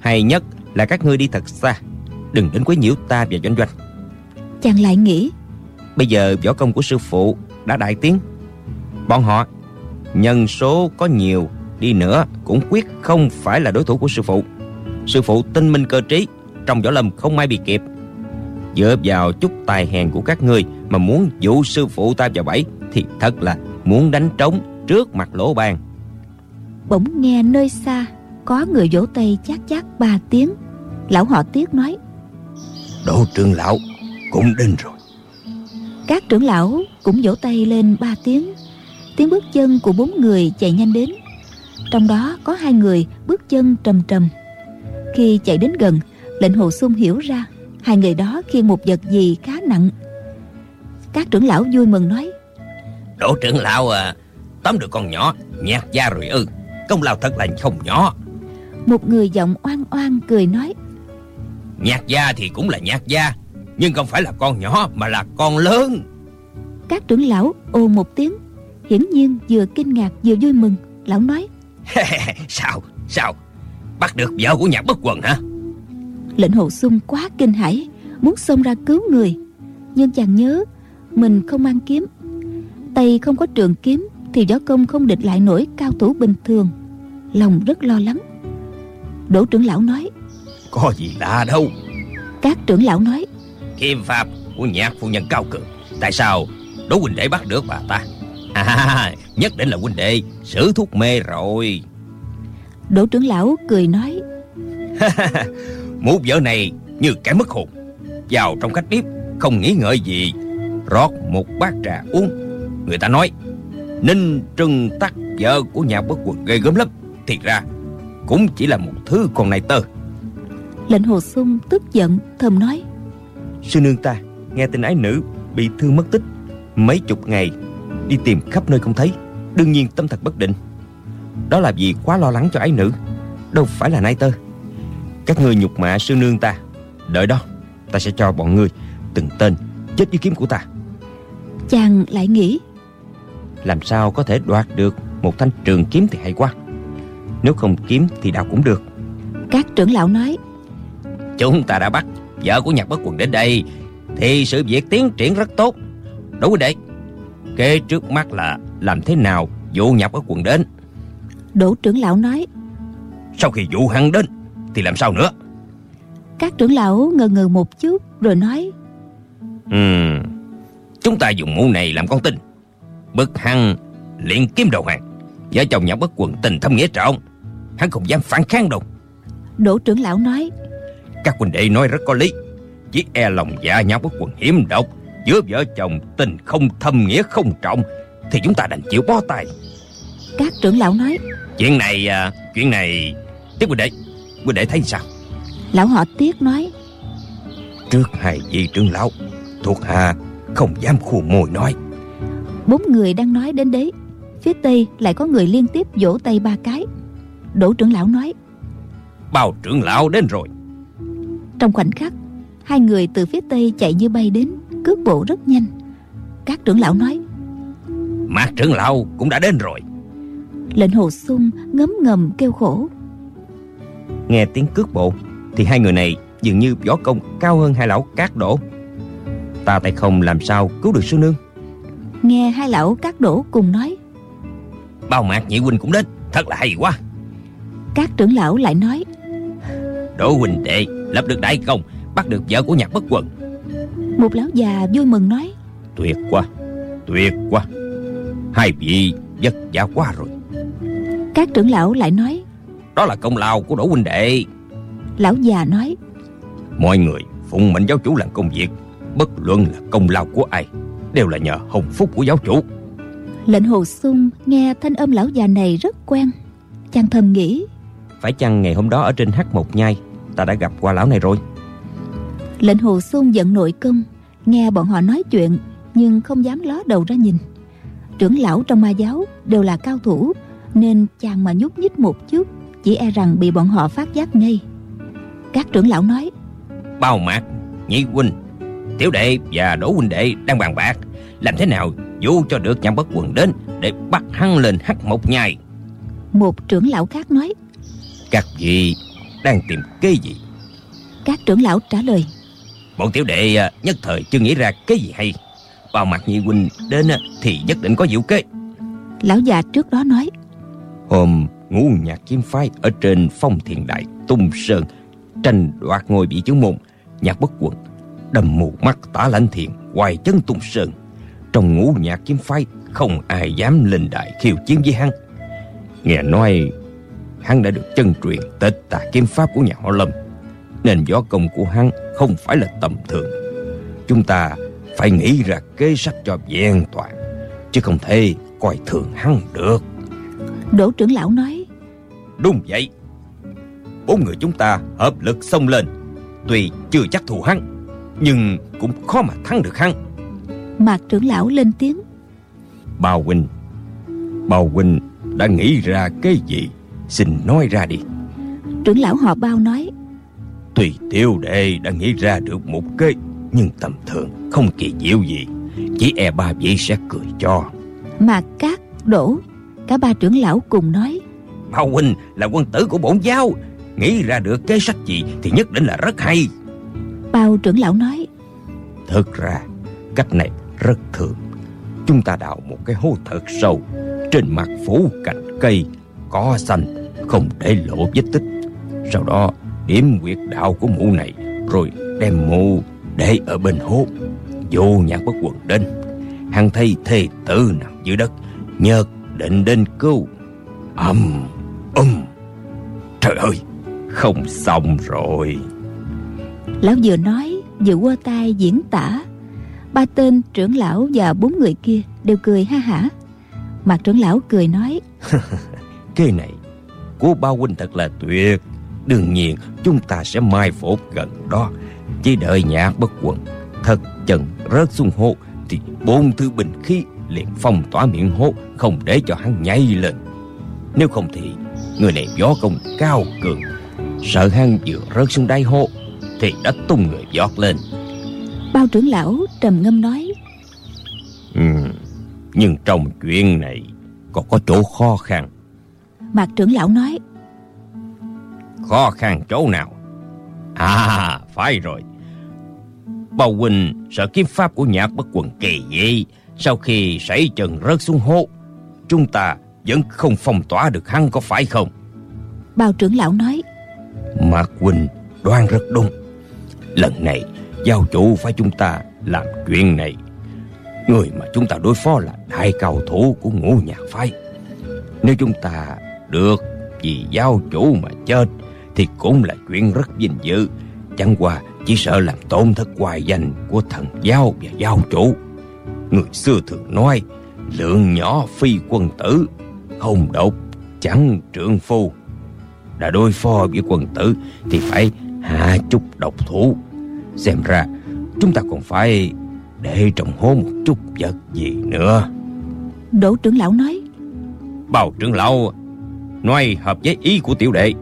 Hay nhất là các ngươi đi thật xa Đừng đến quấy nhiễu ta và Doanh Doanh Chàng lại nghĩ. Bây giờ võ công của sư phụ đã đại tiến. Bọn họ Nhân số có nhiều đi nữa Cũng quyết không phải là đối thủ của sư phụ. Sư phụ tinh minh cơ trí Trong võ lâm không ai bị kịp. Dựa vào chút tài hèn của các ngươi Mà muốn dụ sư phụ ta vào bẫy Thì thật là muốn đánh trống Trước mặt lỗ bàn Bỗng nghe nơi xa Có người vỗ tay chát chát ba tiếng. Lão họ tiết nói Đỗ trưởng lão cũng đến rồi. Các trưởng lão cũng vỗ tay lên ba tiếng. Tiếng bước chân của bốn người chạy nhanh đến. Trong đó có hai người bước chân trầm trầm. Khi chạy đến gần Lệnh hồ sung hiểu ra Hai người đó khiêng một vật gì khá nặng. Các trưởng lão vui mừng nói Đỗ trưởng lão à Tóm được con nhỏ Nhạt da rồi ư. Công lao thật là không nhỏ. Một người giọng oan oan cười nói Nhạt da thì cũng là nhạt da Nhưng không phải là con nhỏ Mà là con lớn. Các trưởng lão ồ một tiếng Hiển nhiên vừa kinh ngạc vừa vui mừng. Lão nói Sao Sao? Bắt được vợ của nhạc bất quần hả? Lệnh hồ sung quá kinh hãi Muốn xông ra cứu người. Nhưng chàng nhớ Mình không mang kiếm. Tay không có trường kiếm Thì võ công không địch lại nổi cao thủ bình thường. Lòng rất lo lắng. Đỗ trưởng lão nói Có gì lạ đâu. Các trưởng lão nói Kim pháp của nhạc phu nhân cao cường. Tại sao Đỗ huynh đệ bắt được bà ta? À nhất định là huynh đệ Sử thuốc mê rồi. Đỗ trưởng lão cười nói Một vợ này như kẻ mất hồn. Vào trong khách điếp Không nghĩ ngợi gì. Rót một bát trà uống. Người ta nói Ninh trừng tắc vợ của nhà bất quần ghê gớm lắm. Thiệt ra Cũng chỉ là một thứ con này tơ. Lệnh hồ sung tức giận thầm nói Sư nương ta nghe tin ái nữ bị thương mất tích Mấy chục ngày Đi tìm khắp nơi không thấy. Đương nhiên tâm thật bất định. Đó là vì quá lo lắng cho ái nữ. Đâu phải là nai tơ. Các ngươi nhục mạ sư nương ta. Đợi đó Ta sẽ cho bọn ngươi Từng tên chết với kiếm của ta. Chàng lại nghĩ Làm sao có thể đoạt được Một thanh trường kiếm thì hay quá. Nếu không kiếm thì đào cũng được. Các trưởng lão nói Chúng ta đã bắt vợ của nhạc bất quần đến đây Thì sự việc tiến triển rất tốt. Rồi đệ Kế trước mắt là làm thế nào dụ nhạc bất quần đến? Đỗ trưởng lão nói. Sau khi dụ hắn đến Thì làm sao nữa? Các trưởng lão ngờ ngừ một chút Rồi nói. Ừm, Chúng ta dùng mũ này làm con tin. Bức hăng liền kiếm đầu hàng. Vợ chồng nhạc bất quần tình thâm nghĩa trọng Hắn không dám phản kháng đâu. Đỗ trưởng lão nói Các huynh đệ nói rất có lý. Chỉ e lòng dạ nhạc bất quần hiểm độc Giữa vợ chồng tình không thâm nghĩa không trọng Thì chúng ta đành chịu bó tay. Các trưởng lão nói Chuyện này à, Chuyện này Tiếp huynh đệ. Huynh đệ thấy sao? Lão họ tiếc nói Trước hai vị trưởng lão Thuộc hạ không dám khu môi nói. Bốn người đang nói đến đấy Phía tây lại có người liên tiếp vỗ tay ba cái. Đỗ trưởng lão nói Bao trưởng lão đến rồi Trong khoảnh khắc Hai người từ phía tây chạy như bay đến Cước bộ rất nhanh. Các trưởng lão nói Mạc trưởng lão cũng đã đến rồi. Lệnh hồ sung ngấm ngầm kêu khổ. Nghe tiếng cước bộ Thì hai người này dường như võ công cao hơn hai lão cát đổ. Ta tay không làm sao cứu được sư nương. Nghe hai lão các đổ cùng nói Bao mạc nhị huynh cũng đến Thật là hay quá. Các trưởng lão lại nói Đỗ huynh đệ lập được đại công Bắt được vợ của nhạc bất quần. Một lão già vui mừng nói Tuyệt quá Tuyệt quá. Hai vị vất vả quá rồi. Các trưởng lão lại nói Đó là công lao của Đỗ huynh đệ. Lão già nói Mọi người phụng mệnh giáo chủ làm công việc Bất luận là công lao của ai Đều là nhờ hồng phúc của giáo chủ. Lệnh hồ sung nghe thanh âm lão già này rất quen. Chàng thầm nghĩ Phải chăng ngày hôm đó ở trên hắc một nhai Ta đã gặp qua lão này rồi. Lệnh hồ sung giận nội công Nghe bọn họ nói chuyện Nhưng không dám ló đầu ra nhìn. Trưởng lão trong ma giáo đều là cao thủ Nên chàng mà nhúc nhích một chút Chỉ e rằng bị bọn họ phát giác ngay. Các trưởng lão nói Bao mạc Nhị huynh Tiểu đệ và Đỗ huynh đệ đang bàn bạc Làm thế nào dụ cho được nhạc bất quần đến Để bắt hắn lên hắc một nhai? Một trưởng lão khác nói Các vị đang tìm kế gì? Các trưởng lão trả lời. Bọn tiểu đệ à, nhất thời chưa nghĩ ra kế gì hay. Bao mặt nhị huynh đến à, thì nhất định có diệu kế. Lão già trước đó nói. Hôm ngũ nhạc kiếm phái Ở trên phong thiền đại tung sơn Tranh đoạt ngôi bị chứng môn Nhạc bất quần Đầm mù mắt tả lãnh thiền Hoài chân tung sơn. Trong ngũ nhạc kiếm phái Không ai dám lên đại khiêu chiến với hắn. Nghe nói Hắn đã được chân truyền tịch tà kiếm pháp của nhà họ Lâm. Nên võ công của hắn không phải là tầm thường. Chúng ta phải nghĩ ra kế sách cho vẹn toàn Chứ không thể coi thường hắn được. Đỗ trưởng lão nói. Đúng vậy. Bốn người chúng ta hợp lực xông lên. Tuy chưa chắc thù hắn Nhưng cũng khó mà thắng được hắn. Mạc trưởng lão lên tiếng. Bao huynh Bao huynh đã nghĩ ra cái gì Xin nói ra đi. Trưởng lão họ bao nói Tùy tiêu đệ đã nghĩ ra được một cái Nhưng tầm thường không kỳ diệu gì. Chỉ e ba vị sẽ cười cho. Mạc cát đổ Cả ba trưởng lão cùng nói Bao huynh là quân tử của bổn giáo Nghĩ ra được kế sách gì Thì nhất định là rất hay. Bao trưởng lão nói Thực ra cách này rất thường. Chúng ta đào một cái hố thật sâu Trên mặt phủ cành cây Có xanh Không để lộ vết tích. Sau đó điểm quyệt đạo của mụ này Rồi đem mụ để ở bên hố Vô nhạc bất quần đến Hắn thấy thê tử nằm dưới đất Nhật định đến cứu. Âm Âm. Trời ơi Không xong rồi. Lão vừa nói vừa quơ tay diễn tả. Ba tên trưởng lão và bốn người kia Đều cười ha hả. Mặt trưởng lão cười nói Cái này Của bao huynh thật là tuyệt. Đương nhiên chúng ta sẽ mai phổ gần đó. Chỉ đợi nhạc bất quần Thật chân rớt xuống hố Thì bốn thứ bình khí liền phong tỏa miệng hố Không để cho hắn nhảy lên. Nếu không thì Người này gió công cao cường. Sợ hắn vừa rớt xuống đáy hố Thì đã tung người giọt lên. Bao trưởng lão trầm ngâm nói ừ, Nhưng trong chuyện này Còn có chỗ khó khăn Mạc trưởng lão nói. Khó khăn chỗ nào? À phải rồi. Bao huynh sợ kiếm pháp của nhạc bất quần kỳ vậy? Sau khi sảy chân rớt xuống hố Chúng ta vẫn không phong tỏa được hắn có phải không? Bao trưởng lão nói. Mạc huynh đoan rất đúng. Lần này giao chủ phải chúng ta làm chuyện này. Người mà chúng ta đối phó là đại cao thủ của ngũ nhạc phái. Nếu chúng ta được vì giao chủ mà chết Thì cũng là chuyện rất vinh dự. Chẳng qua chỉ sợ làm tổn thất hoài danh của thần giáo và giáo chủ. Người xưa thường nói Lượng nhỏ phi quân tử Hùng độc chẳng trượng phu. Đã đối phó với quân tử Thì phải hạ chút độc thủ. Xem ra chúng ta còn phải để trong hố một chút vật gì nữa. Đỗ trưởng lão nói Bào trưởng lão Nói hợp với ý của tiểu đệ.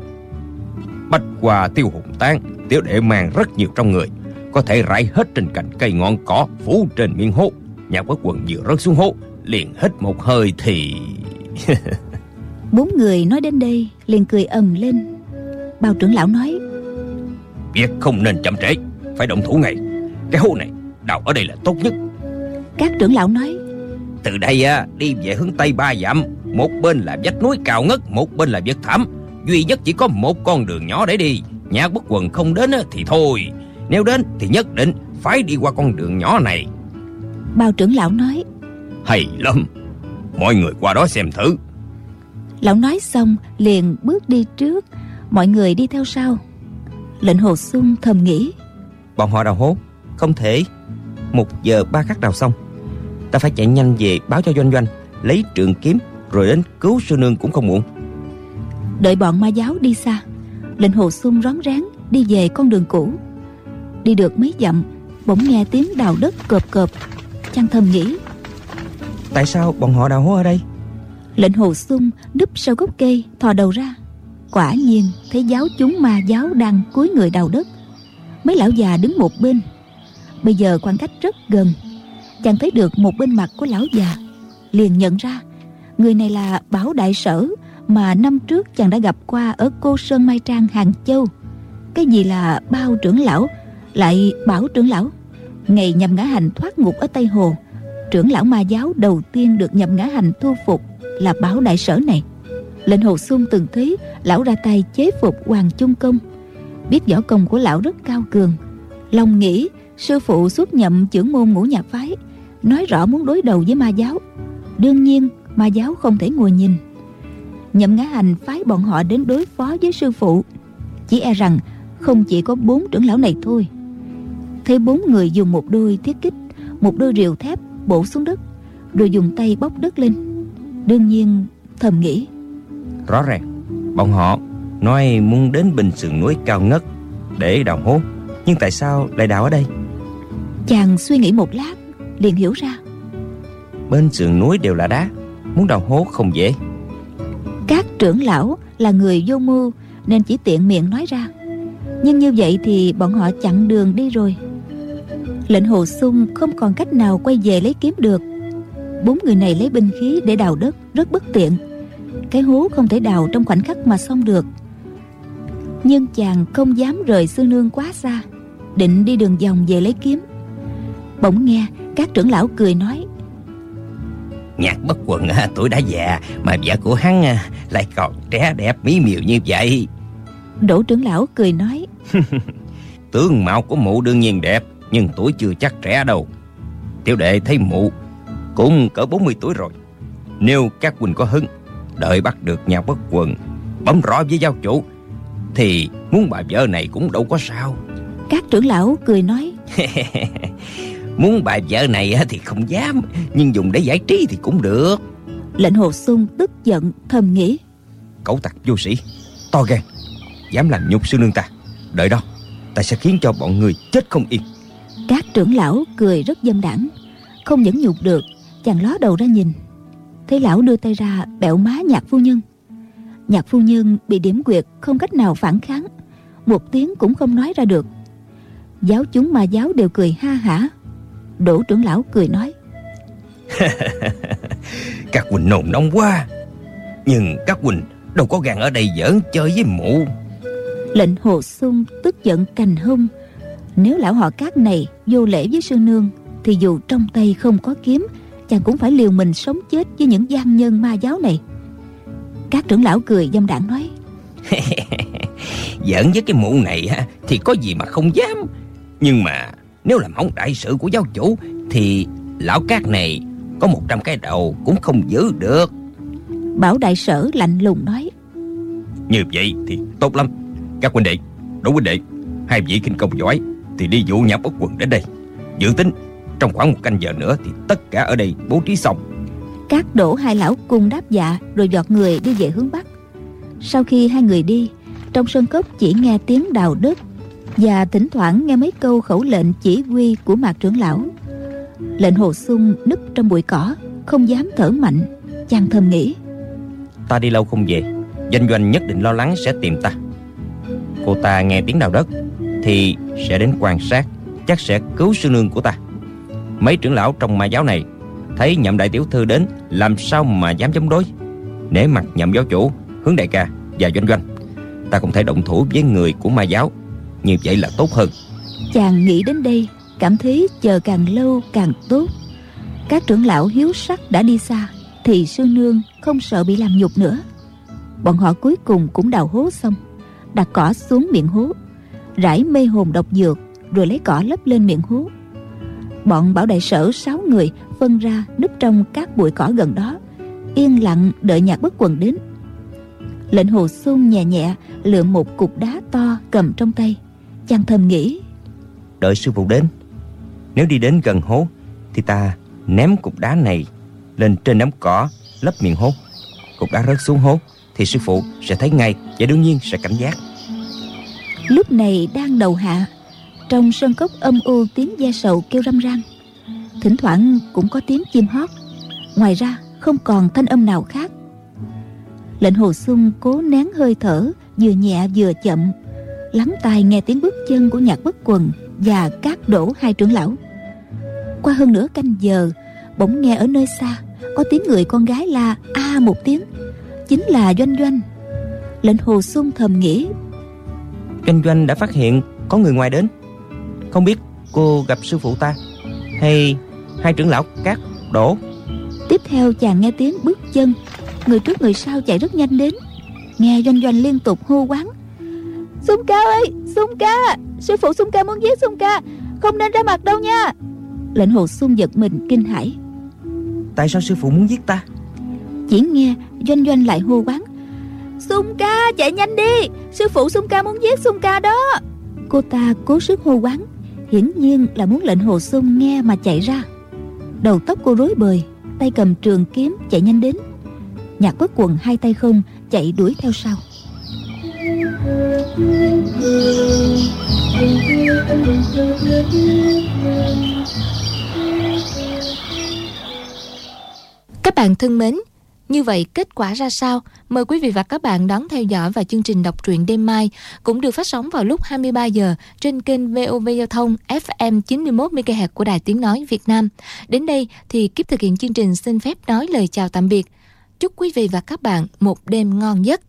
Bách qua tiêu hùng tán Tiểu đệ mang rất nhiều trong người Có thể rải hết trên cành cây ngọn cỏ Phủ trên miệng hố. Nhà bất quần vừa rớt xuống hố Liền hít một hơi thì Bốn người nói đến đây liền cười ầm lên. Bao trưởng lão nói Việc không nên chậm trễ Phải động thủ ngay. Cái hố này đào ở đây là tốt nhất. Các trưởng lão nói Từ đây á, đi về hướng Tây ba dặm Một bên là vách núi cao ngất Một bên là vực thẳm Duy nhất chỉ có một con đường nhỏ để đi. Nhà bất quần không đến thì thôi. Nếu đến thì nhất định phải đi qua con đường nhỏ này. Bao trưởng lão nói. Hay lắm. Mọi người qua đó xem thử. Lão nói xong liền bước đi trước. Mọi người đi theo sau. Lệnh hồ sung thầm nghĩ. Bọn họ đào hố. Không thể. Một giờ ba khắc đào xong. Ta phải chạy nhanh về báo cho doanh doanh Lấy trường kiếm Rồi đến cứu sư nương cũng không muộn. Đợi bọn ma giáo đi xa Lệnh hồ sung rón rén đi về con đường cũ. Đi được mấy dặm Bỗng nghe tiếng đào đất cộp cộp Chàng thầm nghĩ. Tại sao bọn họ đào hố ở đây? Lệnh hồ sung núp sau gốc cây Thò đầu ra. Quả nhiên thấy giáo chúng ma giáo đang cúi người đào đất. Mấy lão già đứng một bên. Bây giờ khoảng cách rất gần. Chàng thấy được một bên mặt của lão già Liền nhận ra Người này là Bảo Đại Sở, Mà năm trước chàng đã gặp qua Ở cô Sơn Mai Trang, Hàng Châu. Cái gì là bao trưởng lão, Lại bảo trưởng lão? Ngày nhằm ngã hành thoát ngục ở Tây Hồ, Trưởng lão ma giáo đầu tiên được nhầm ngã hành thu phục Là Bảo Đại Sở này. Lệnh Hồ Xuân từng thấy, Lão ra tay chế phục Hoàng Trung Công. Biết võ công của lão rất cao cường, Lòng nghĩ sư phụ xuất nhậm trưởng môn ngũ nhạc phái, Nói rõ muốn đối đầu với ma giáo. Đương nhiên ma giáo không thể ngồi nhìn. Nhậm ngã hành phái bọn họ đến đối phó với sư phụ. Chỉ e rằng không chỉ có bốn trưởng lão này thôi. Thấy bốn người dùng một đôi thiết kích Một đôi rìu thép bổ xuống đất Rồi dùng tay bóc đất lên. Đương nhiên thầm nghĩ Rõ ràng Bọn họ nói muốn đến bình sườn núi cao ngất Để đào hố Nhưng tại sao lại đào ở đây? Chàng suy nghĩ một lát liền hiểu ra. Bên sườn núi đều là đá Muốn đào hố không dễ. Các trưởng lão là người vô mưu, Nên chỉ tiện miệng nói ra. Nhưng như vậy thì bọn họ chặn đường đi rồi. Lệnh hồ sung không còn cách nào quay về lấy kiếm được. Bốn người này lấy binh khí để đào đất, Rất bất tiện. Cái hố không thể đào trong khoảnh khắc mà xong được. Nhưng chàng không dám rời sư nương quá xa, định đi đường vòng về lấy kiếm. Bỗng nghe các trưởng lão cười nói nhạc bất quần tuổi đã già mà vợ của hắn lại còn trẻ đẹp mỹ miều như vậy. Đỗ trưởng lão cười nói. Tướng mạo của mụ đương nhiên đẹp nhưng tuổi chưa chắc trẻ đâu. Tiểu đệ thấy mụ cũng cỡ 40 tuổi rồi. Nếu các huynh có hứng đợi bắt được nhạc bất quần bấm rõ với giao chủ thì muốn bà vợ này cũng đâu có sao. Các trưởng lão cười nói muốn bà vợ này thì không dám nhưng dùng để giải trí thì cũng được. Lệnh hồ sung tức giận thầm nghĩ. Cẩu tặc vô sĩ to gan dám làm nhục sư nương ta. Đợi đó ta sẽ khiến cho bọn người chết không yên. Các trưởng lão cười rất dâm đảng không nhẫn nhục được chàng ló đầu ra nhìn. Thấy lão đưa tay ra bẹo má nhạc phu nhân. Nhạc phu nhân bị điểm quyệt không cách nào phản kháng. Một tiếng cũng không nói ra được. Giáo chúng mà giáo đều cười ha hả đỗ trưởng lão cười nói. Các huynh nồn nóng quá. Nhưng các huynh đâu có gan ở đây giỡn chơi với mụ. Lệnh hồ sung tức giận cành hung. Nếu lão họ cát này vô lễ với sư nương thì dù trong tay không có kiếm chàng cũng phải liều mình sống chết với những gian nhân ma giáo này. Các trưởng lão cười dâm đảng nói. Giỡn với cái mụ này thì có gì mà không dám. Nhưng mà nếu làm hỏng đại sự của giáo chủ thì lão cát này có một trăm cái đầu cũng không giữ được. Bảo đại sở lạnh lùng nói. Như vậy thì tốt lắm. Các huynh đệ đỗ huynh đệ hai vị kinh công giỏi thì đi dụ nhà bất quần đến đây. Dự tính trong khoảng một canh giờ nữa thì tất cả ở đây bố trí xong. Các đổ hai lão cùng đáp dạ rồi dọt người đi về hướng bắc. Sau khi hai người đi trong sân cốc chỉ nghe tiếng đào đất và thỉnh thoảng nghe mấy câu khẩu lệnh chỉ huy của mạc trưởng lão. Lệnh hồ sung núp trong bụi cỏ, không dám thở mạnh, chàng thầm nghĩ. Ta đi lâu không về, doanh doanh nhất định lo lắng sẽ tìm ta. Cô ta nghe tiếng đào đất thì sẽ đến quan sát, chắc sẽ cứu sư nương của ta. Mấy trưởng lão trong ma giáo này thấy nhậm đại tiểu thư đến, làm sao mà dám chống đối? Nể mặt nhậm giáo chủ, hướng đại ca và doanh doanh. Ta cũng thể động thủ với người của ma giáo như vậy là tốt hơn. Chàng nghĩ đến đây, cảm thấy chờ càng lâu càng tốt. Các trưởng lão hiếu sắc đã đi xa, thì sư nương không sợ bị làm nhục nữa. Bọn họ cuối cùng cũng đào hố xong, đặt cỏ xuống miệng hố, rải mê hồn độc dược, rồi lấy cỏ lấp lên miệng hố. Bọn bảo đại sở sáu người phân ra núp trong các bụi cỏ gần đó, yên lặng đợi nhạc bất quần đến. Lệnh hồ sung nhẹ nhẹ lượm một cục đá to cầm trong tay chàng thầm nghĩ. Đợi sư phụ đến. Nếu đi đến gần hố thì ta ném cục đá này lên trên đám cỏ lấp miệng hố. Cục đá rớt xuống hố thì sư phụ sẽ thấy ngay và đương nhiên sẽ cảnh giác. Lúc này đang đầu hạ trong sân cốc âm u tiếng da sầu kêu râm ran. Thỉnh thoảng cũng có tiếng chim hót. Ngoài ra không còn thanh âm nào khác. Lệnh hồ sung cố nén hơi thở vừa nhẹ vừa chậm lắng tai nghe tiếng bước chân của nhạc bất quần và các đổ hai trưởng lão. Qua hơn nửa canh giờ bỗng nghe ở nơi xa có tiếng người con gái la a một tiếng chính là doanh doanh. Lệnh hồ sung thầm nghĩ doanh doanh đã phát hiện có người ngoài đến. Không biết cô gặp sư phụ ta hay hai trưởng lão cát đổ. Tiếp theo chàng nghe tiếng bước chân người trước người sau chạy rất nhanh đến. Nghe doanh doanh liên tục hô quán sung ca ơi sung ca. Sư phụ sung ca muốn giết sung ca. Không nên ra mặt đâu nha. Lệnh hồ sung giật mình kinh hãi. Tại sao sư phụ muốn giết ta? Chỉ nghe doanh doanh lại hô quán. Sung ca chạy nhanh đi. Sư phụ sung ca muốn giết sung ca đó. Cô ta cố sức hô quán. Hiển nhiên là muốn lệnh hồ sung nghe mà chạy ra. Đầu tóc cô rối bời tay cầm trường kiếm chạy nhanh đến. Nhạc bất quần hai tay không chạy đuổi theo sau các bạn thân mến, như vậy kết quả ra sao? Mời quý vị và các bạn đón theo dõi và chương trình đọc truyện đêm mai cũng được phát sóng vào lúc 23 giờ trên kênh VOV Giao thông FM 91 MHz của Đài Tiếng nói Việt Nam. Đến đây thì kiếp thực hiện chương trình xin phép nói lời chào tạm biệt. chúc quý vị và các bạn một đêm ngon giấc.